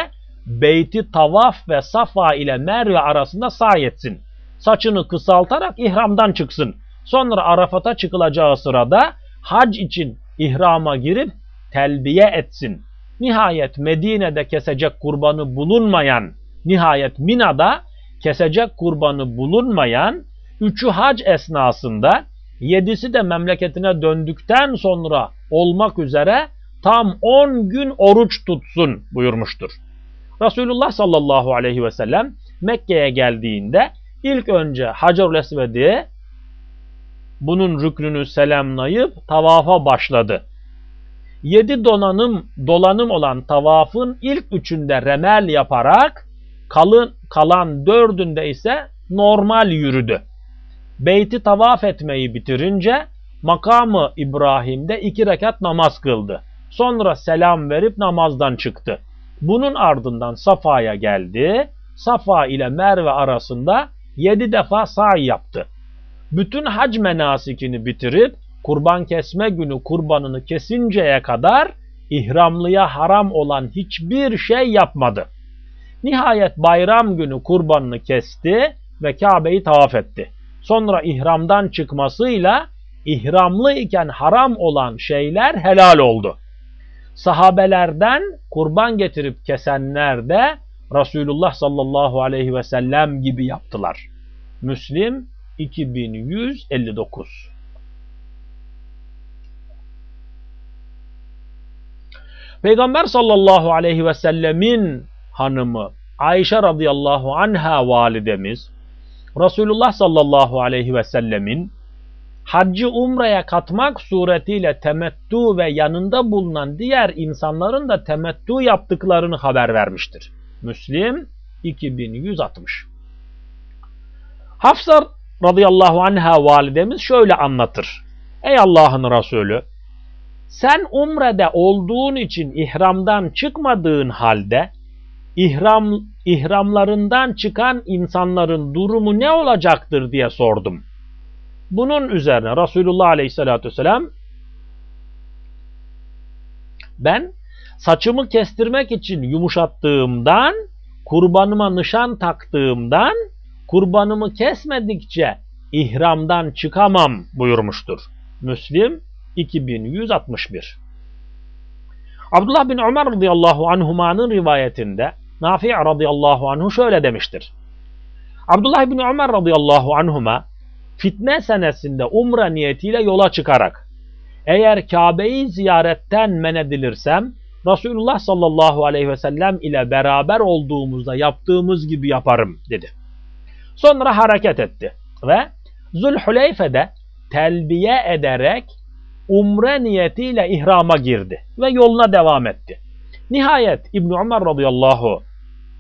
beyti tavaf ve safa ile merve arasında sa'i etsin. Saçını kısaltarak ihramdan çıksın. Sonra Arafat'a çıkılacağı sırada hac için ihrama girip telbiye etsin. Nihayet Medine'de kesecek kurbanı bulunmayan, nihayet Mina'da kesecek kurbanı bulunmayan üçü hac esnasında yedisi de memleketine döndükten sonra olmak üzere tam 10 gün oruç tutsun buyurmuştur. Resulullah sallallahu aleyhi ve sellem Mekke'ye geldiğinde ilk önce Hacerül Esved'i bunun rüknünü selamlayıp tavafa başladı. Yedi donanım, dolanım olan tavafın ilk üçünde remel yaparak kalın, kalan dördünde ise normal yürüdü. Beyti tavaf etmeyi bitirince makamı İbrahim'de iki rekat namaz kıldı. Sonra selam verip namazdan çıktı. Bunun ardından Safa'ya geldi. Safa ile Merve arasında yedi defa sa'i yaptı. Bütün hac menasikini bitirip kurban kesme günü kurbanını kesinceye kadar ihramlıya haram olan hiçbir şey yapmadı. Nihayet bayram günü kurbanını kesti ve Kabe'yi tavaf etti. Sonra ihramdan çıkmasıyla ihramlı iken haram olan şeyler helal oldu. Sahabelerden kurban getirip kesenler de Resulullah sallallahu aleyhi ve sellem gibi yaptılar. Müslim 2159 Peygamber sallallahu aleyhi ve sellemin hanımı Ayşe radıyallahu anha validemiz Resulullah sallallahu aleyhi ve sellemin haccı umreye katmak suretiyle temettü ve yanında bulunan diğer insanların da temettü yaptıklarını haber vermiştir. Müslim 2160 Hafsa radıyallahu anha validemiz şöyle anlatır. Ey Allah'ın Resulü sen umrede olduğun için ihramdan çıkmadığın halde ihram ihramlarından çıkan insanların durumu ne olacaktır diye sordum. Bunun üzerine Resulullah Aleyhisselatü Vesselam ben saçımı kestirmek için yumuşattığımdan, kurbanıma nişan taktığımdan, kurbanımı kesmedikçe ihramdan çıkamam buyurmuştur. Müslim 2161 Abdullah bin Ömer radıyallahu anhumanın rivayetinde Nafi' radıyallahu anhu şöyle demiştir. Abdullah bin Ömer radıyallahu anhuma fitne senesinde umre niyetiyle yola çıkarak eğer Kabe'yi ziyaretten men edilirsem Resulullah sallallahu aleyhi ve sellem ile beraber olduğumuzda yaptığımız gibi yaparım dedi. Sonra hareket etti ve Zülhüleyfe'de telbiye ederek umre niyetiyle ihrama girdi ve yoluna devam etti. Nihayet İbn Ömer radıyallahu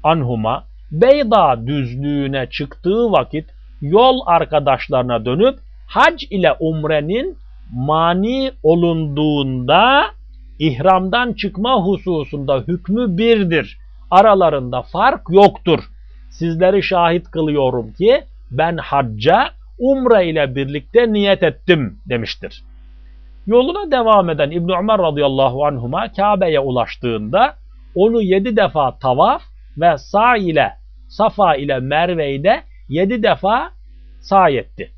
anhuma Beyda düzlüğüne çıktığı vakit yol arkadaşlarına dönüp hac ile umrenin mani olunduğunda ihramdan çıkma hususunda hükmü birdir. Aralarında fark yoktur. Sizleri şahit kılıyorum ki ben hacca umre ile birlikte niyet ettim demiştir. Yoluna devam eden İbn Ömer radıyallahu anhuma Kabe'ye ulaştığında onu yedi defa tavaf ve sağ ile Safa ile Merve'yi de yedi defa sahi etti.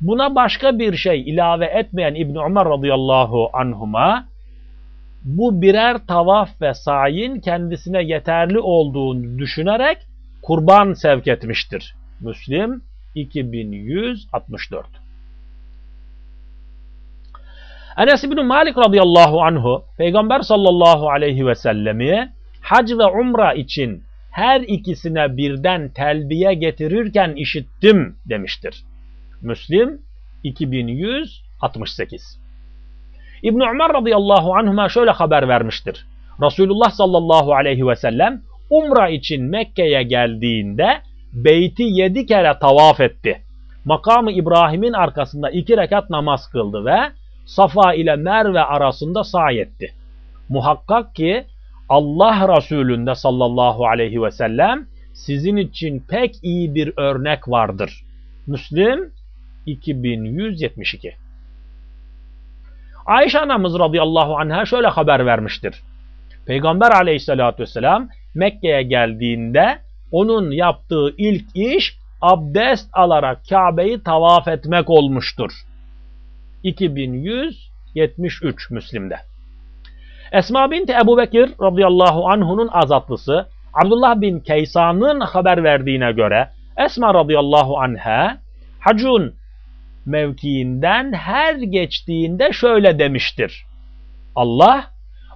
Buna başka bir şey ilave etmeyen İbn Ömer radıyallahu anhuma bu birer tavaf ve sayin kendisine yeterli olduğunu düşünerek kurban sevk etmiştir. Müslim 2164 Enes bin Malik radıyallahu anhu Peygamber sallallahu aleyhi ve sellemi hac ve umra için her ikisine birden telbiye getirirken işittim demiştir. Müslim 2168 İbn Ömer radıyallahu anhuma şöyle haber vermiştir. Resulullah sallallahu aleyhi ve sellem umra için Mekke'ye geldiğinde beyti yedi kere tavaf etti. Makamı İbrahim'in arkasında iki rekat namaz kıldı ve Safa ile Merve arasında sa'i etti. Muhakkak ki Allah Resulü'nde sallallahu aleyhi ve sellem sizin için pek iyi bir örnek vardır. Müslim 2172 Ayşe anamız radıyallahu anha şöyle haber vermiştir. Peygamber aleyhissalatü vesselam Mekke'ye geldiğinde onun yaptığı ilk iş abdest alarak Kabe'yi tavaf etmek olmuştur. 2173 Müslim'de. Esma binti Ebu Bekir radıyallahu anhunun azatlısı Abdullah bin Kaysan'ın haber verdiğine göre Esma radıyallahu anha Hacun mevkiinden her geçtiğinde şöyle demiştir. Allah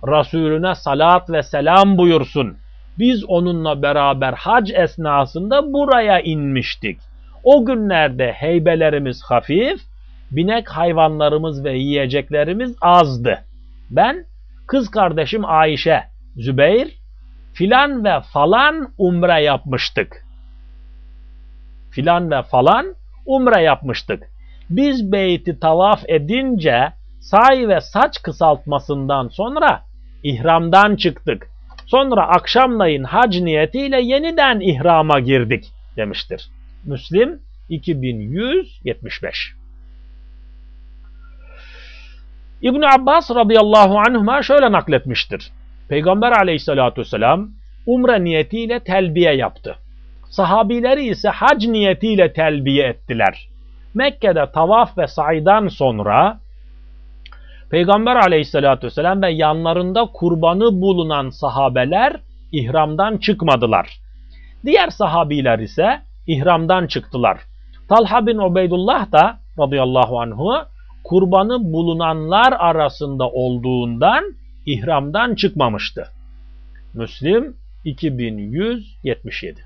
Resulüne salat ve selam buyursun. Biz onunla beraber hac esnasında buraya inmiştik. O günlerde heybelerimiz hafif, binek hayvanlarımız ve yiyeceklerimiz azdı. Ben, kız kardeşim Ayşe, Zübeyir, filan ve falan umre yapmıştık. Filan ve falan umre yapmıştık. Biz beyti tavaf edince say ve saç kısaltmasından sonra ihramdan çıktık. Sonra akşamlayın hac niyetiyle yeniden ihrama girdik demiştir. Müslim 2175 İbn Abbas radıyallahu anhuma şöyle nakletmiştir. Peygamber aleyhissalatü vesselam umre niyetiyle telbiye yaptı. Sahabileri ise hac niyetiyle telbiye ettiler. Mekke'de tavaf ve saydan sonra Peygamber aleyhissalatü vesselam ve yanlarında kurbanı bulunan sahabeler ihramdan çıkmadılar. Diğer sahabiler ise ihramdan çıktılar. Talha bin Ubeydullah da radıyallahu anhu kurbanı bulunanlar arasında olduğundan ihramdan çıkmamıştı. Müslim 2177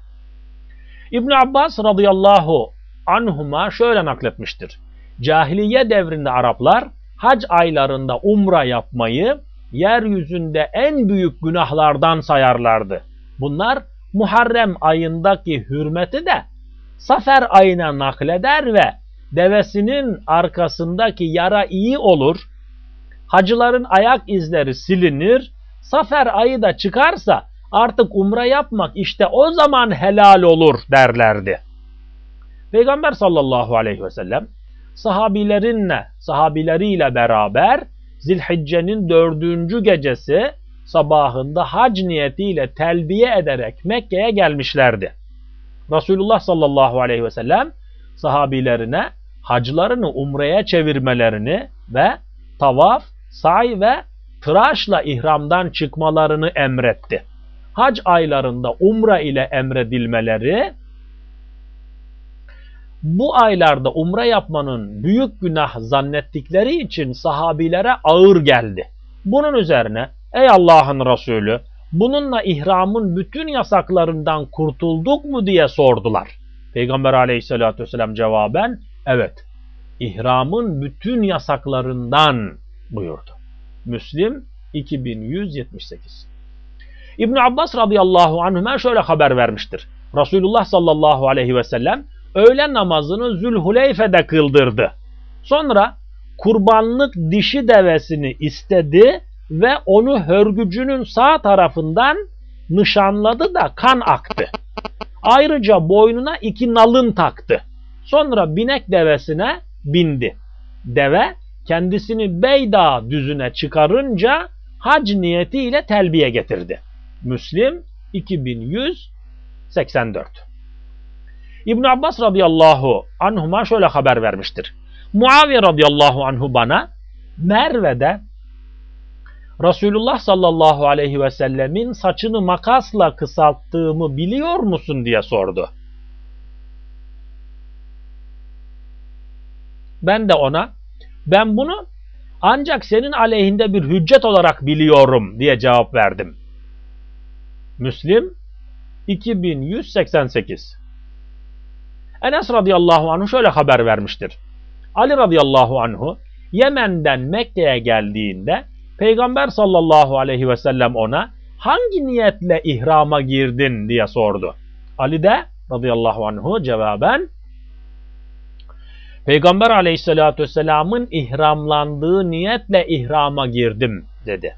İbn Abbas radıyallahu anhuma şöyle nakletmiştir. Cahiliye devrinde Araplar hac aylarında umra yapmayı yeryüzünde en büyük günahlardan sayarlardı. Bunlar Muharrem ayındaki hürmeti de Safer ayına nakleder ve devesinin arkasındaki yara iyi olur, hacıların ayak izleri silinir, Safer ayı da çıkarsa artık umra yapmak işte o zaman helal olur derlerdi. Peygamber sallallahu aleyhi ve sellem sahabilerinle, sahabileriyle beraber Zilhicce'nin dördüncü gecesi sabahında hac niyetiyle telbiye ederek Mekke'ye gelmişlerdi. Resulullah sallallahu aleyhi ve sellem sahabilerine haclarını umreye çevirmelerini ve tavaf, say ve tıraşla ihramdan çıkmalarını emretti. Hac aylarında umre ile emredilmeleri bu aylarda umre yapmanın büyük günah zannettikleri için sahabilere ağır geldi. Bunun üzerine ey Allah'ın Resulü bununla ihramın bütün yasaklarından kurtulduk mu diye sordular. Peygamber aleyhissalatü vesselam cevaben evet ihramın bütün yasaklarından buyurdu. Müslim 2178 İbn Abbas radıyallahu anhüme şöyle haber vermiştir. Resulullah sallallahu aleyhi ve sellem öğle namazını Zülhuleyfe'de kıldırdı. Sonra kurbanlık dişi devesini istedi ve onu hörgücünün sağ tarafından nişanladı da kan aktı. Ayrıca boynuna iki nalın taktı. Sonra binek devesine bindi. Deve kendisini Beyda düzüne çıkarınca hac niyetiyle telbiye getirdi. Müslim 2184 İbn Abbas radıyallahu anhuma şöyle haber vermiştir. Muaviye radıyallahu anhu bana Merve'de Resulullah sallallahu aleyhi ve sellemin saçını makasla kısalttığımı biliyor musun diye sordu. Ben de ona ben bunu ancak senin aleyhinde bir hüccet olarak biliyorum diye cevap verdim. Müslim 2188 Enes radıyallahu anhu şöyle haber vermiştir. Ali radıyallahu anhu Yemen'den Mekke'ye geldiğinde Peygamber sallallahu aleyhi ve sellem ona hangi niyetle ihrama girdin diye sordu. Ali de radıyallahu anhu cevaben Peygamber aleyhissalatü vesselamın ihramlandığı niyetle ihrama girdim dedi.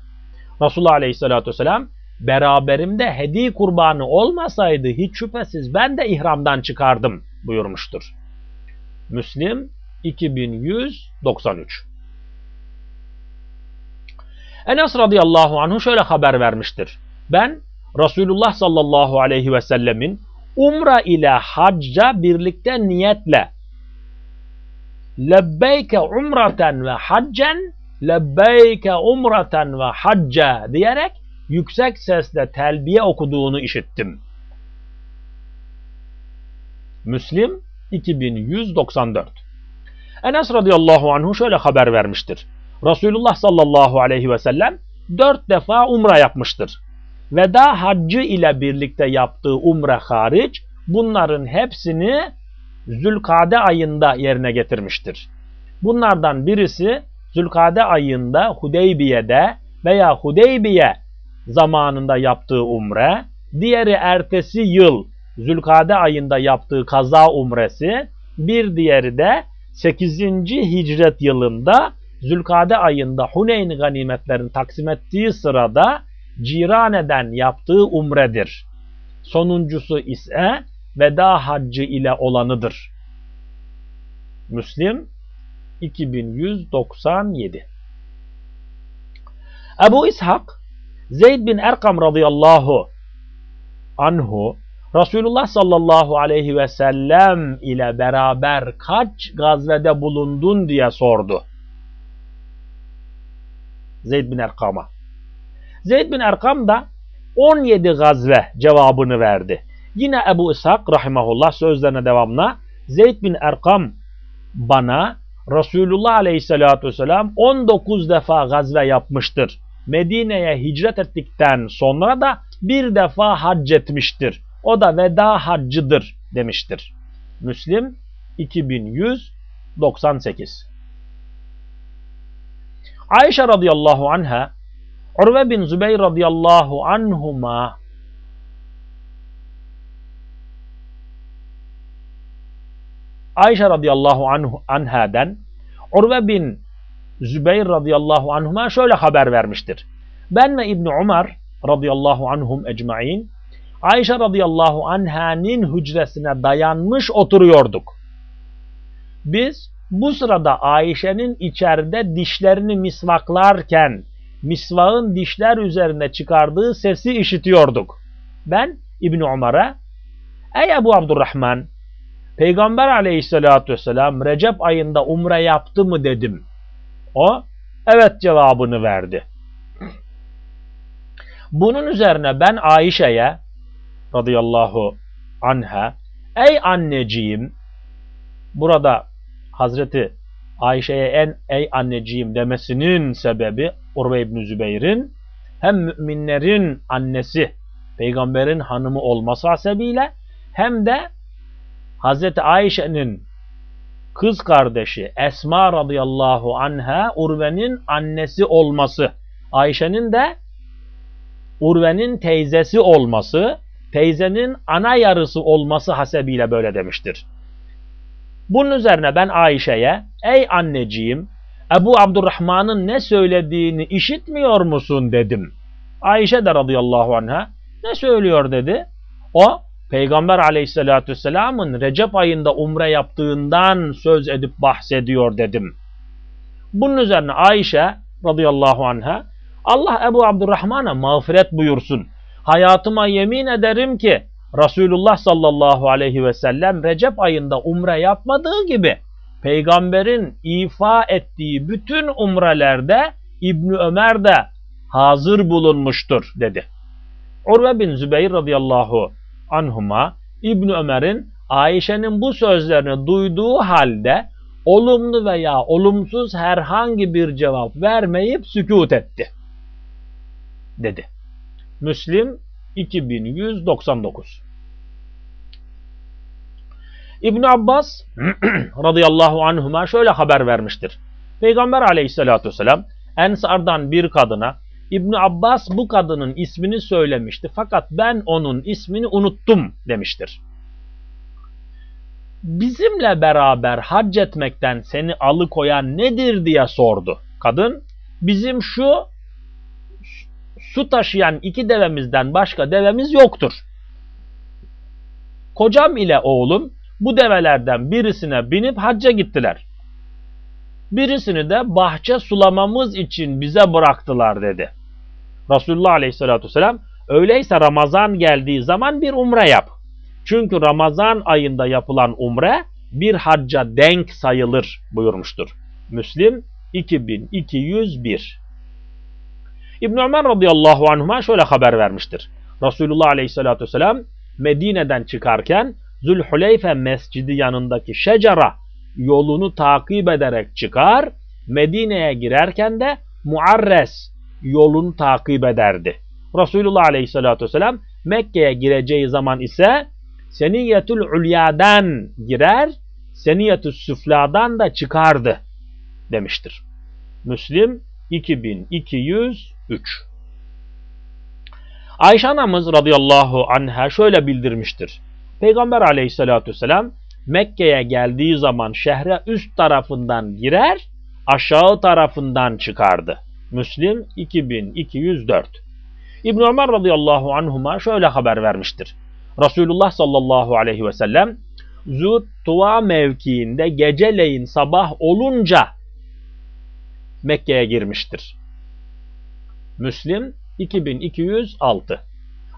Resulullah aleyhissalatü vesselam beraberimde hediye kurbanı olmasaydı hiç şüphesiz ben de ihramdan çıkardım buyurmuştur. Müslim 2193 Enes radıyallahu anhu şöyle haber vermiştir. Ben Resulullah sallallahu aleyhi ve sellemin umra ile hacca birlikte niyetle lebbeyke umraten ve haccen lebbeyke umraten ve hacca diyerek yüksek sesle telbiye okuduğunu işittim. Müslim 2194 Enes radıyallahu anhu şöyle haber vermiştir. Resulullah sallallahu aleyhi ve sellem dört defa umra yapmıştır. Veda haccı ile birlikte yaptığı umre hariç bunların hepsini Zülkade ayında yerine getirmiştir. Bunlardan birisi Zülkade ayında Hudeybiye'de veya Hudeybiye zamanında yaptığı umre, diğeri ertesi yıl Zülkade ayında yaptığı kaza umresi, bir diğeri de 8. hicret yılında Zülkade ayında Huneyn ganimetlerini taksim ettiği sırada Cirane'den yaptığı umredir. Sonuncusu ise veda haccı ile olanıdır. Müslim 2197 Ebu İshak Zeyd bin Erkam radıyallahu anhu Resulullah sallallahu aleyhi ve sellem ile beraber kaç gazvede bulundun diye sordu. Zeyd bin Erkam'a. Zeyd bin Erkam da 17 gazve cevabını verdi. Yine Ebu İshak rahimahullah sözlerine devamla Zeyd bin Erkam bana Resulullah aleyhissalatü vesselam 19 defa gazve yapmıştır. Medine'ye hicret ettikten sonra da bir defa hac etmiştir. O da veda haccıdır demiştir. Müslim 2198 Ayşe radıyallahu anha Urve bin Zübeyir radıyallahu anhuma Ayşe radıyallahu anhu, anhaden Urve bin Zübeyir radıyallahu anhuma şöyle haber vermiştir. Ben ve İbni Umar radıyallahu anhum ecmain Ayşe radıyallahu anha'nin hücresine dayanmış oturuyorduk. Biz bu sırada Ayşe'nin içeride dişlerini misvaklarken misvağın dişler üzerine çıkardığı sesi işitiyorduk. Ben İbni Umar'a Ey Ebu Abdurrahman Peygamber aleyhissalatü vesselam Recep ayında umre yaptı mı dedim. O evet cevabını verdi. Bunun üzerine ben Ayşe'ye radıyallahu anha ey anneciğim burada Hazreti Ayşe'ye en ey anneciğim demesinin sebebi Urve İbni Zübeyir'in hem müminlerin annesi peygamberin hanımı olması hasebiyle hem de Hazreti Ayşe'nin kız kardeşi Esma radıyallahu anha Urve'nin annesi olması Ayşe'nin de Urve'nin teyzesi olması teyzenin ana yarısı olması hasebiyle böyle demiştir. Bunun üzerine ben Ayşe'ye ey anneciğim Ebu Abdurrahman'ın ne söylediğini işitmiyor musun dedim. Ayşe de radıyallahu anha ne söylüyor dedi. O Peygamber aleyhissalatü vesselamın Recep ayında umre yaptığından söz edip bahsediyor dedim. Bunun üzerine Ayşe radıyallahu anha Allah Ebu Abdurrahman'a mağfiret buyursun. Hayatıma yemin ederim ki Resulullah sallallahu aleyhi ve sellem Recep ayında umre yapmadığı gibi peygamberin ifa ettiği bütün umrelerde İbni Ömer de hazır bulunmuştur dedi. Urve bin Zübeyir radıyallahu anhuma İbni Ömer'in Ayşe'nin bu sözlerini duyduğu halde olumlu veya olumsuz herhangi bir cevap vermeyip sükut etti. Dedi. Müslim 2199 İbn Abbas radıyallahu anhuma şöyle haber vermiştir. Peygamber aleyhissalatü vesselam Ensardan bir kadına İbn Abbas bu kadının ismini söylemişti fakat ben onun ismini unuttum demiştir. Bizimle beraber hac etmekten seni alıkoyan nedir diye sordu. Kadın bizim şu su taşıyan iki devemizden başka devemiz yoktur. Kocam ile oğlum bu develerden birisine binip hacca gittiler. Birisini de bahçe sulamamız için bize bıraktılar dedi. Resulullah Aleyhisselatü Vesselam Öyleyse Ramazan geldiği zaman bir umre yap. Çünkü Ramazan ayında yapılan umre bir hacca denk sayılır buyurmuştur. Müslim 2201 İbn Ömer radıyallahu anhuma şöyle haber vermiştir. Resulullah aleyhissalatü vesselam Medine'den çıkarken Zülhuleyfe mescidi yanındaki şecara yolunu takip ederek çıkar, Medine'ye girerken de Muarres yolunu takip ederdi. Resulullah aleyhissalatü vesselam Mekke'ye gireceği zaman ise Seniyetül Ulya'dan girer, Seniyetül Süfla'dan da çıkardı demiştir. Müslim 2203 Ayşe anamız radıyallahu anha şöyle bildirmiştir. Peygamber aleyhissalatü vesselam Mekke'ye geldiği zaman şehre üst tarafından girer, aşağı tarafından çıkardı. Müslim 2204 İbn Ömer radıyallahu anhuma şöyle haber vermiştir. Resulullah sallallahu aleyhi ve sellem Zut Tuva mevkiinde geceleyin sabah olunca Mekke'ye girmiştir. Müslim 2206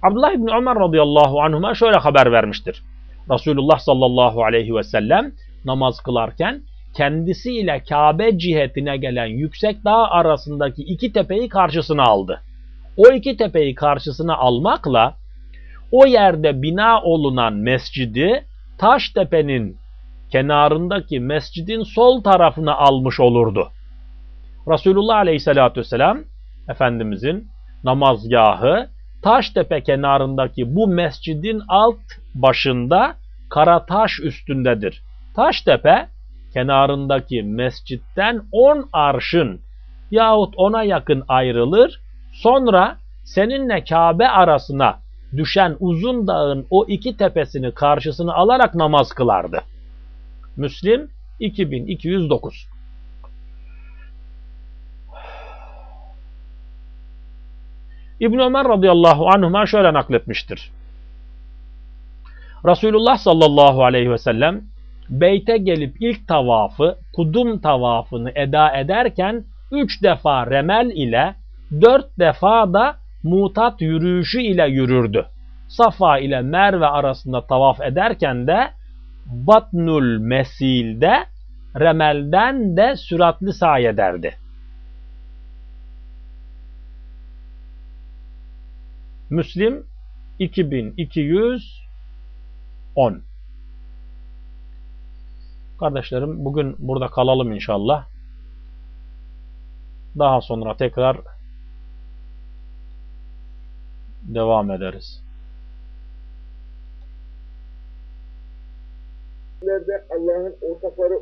Abdullah İbni Ömer radıyallahu anhuma şöyle haber vermiştir. Resulullah sallallahu aleyhi ve sellem namaz kılarken kendisiyle Kabe cihetine gelen yüksek dağ arasındaki iki tepeyi karşısına aldı. O iki tepeyi karşısına almakla o yerde bina olunan mescidi Taştepe'nin kenarındaki mescidin sol tarafına almış olurdu. Resulullah Aleyhisselatü Vesselam Efendimizin namazgahı Taştepe kenarındaki bu mescidin alt başında Karataş üstündedir. Taştepe kenarındaki mescitten 10 arşın yahut ona yakın ayrılır. Sonra seninle Kabe arasına düşen uzun dağın o iki tepesini karşısına alarak namaz kılardı. Müslim 2209 İbn Ömer radıyallahu anhuma şöyle nakletmiştir. Resulullah sallallahu aleyhi ve sellem beyte gelip ilk tavafı, kudum tavafını eda ederken üç defa remel ile dört defa da mutat yürüyüşü ile yürürdü. Safa ile Merve arasında tavaf ederken de Batnul Mesil'de remelden de süratli say ederdi. Müslim 2210 Kardeşlerim bugün burada kalalım inşallah. Daha sonra tekrar devam ederiz. Allah'ın ortakları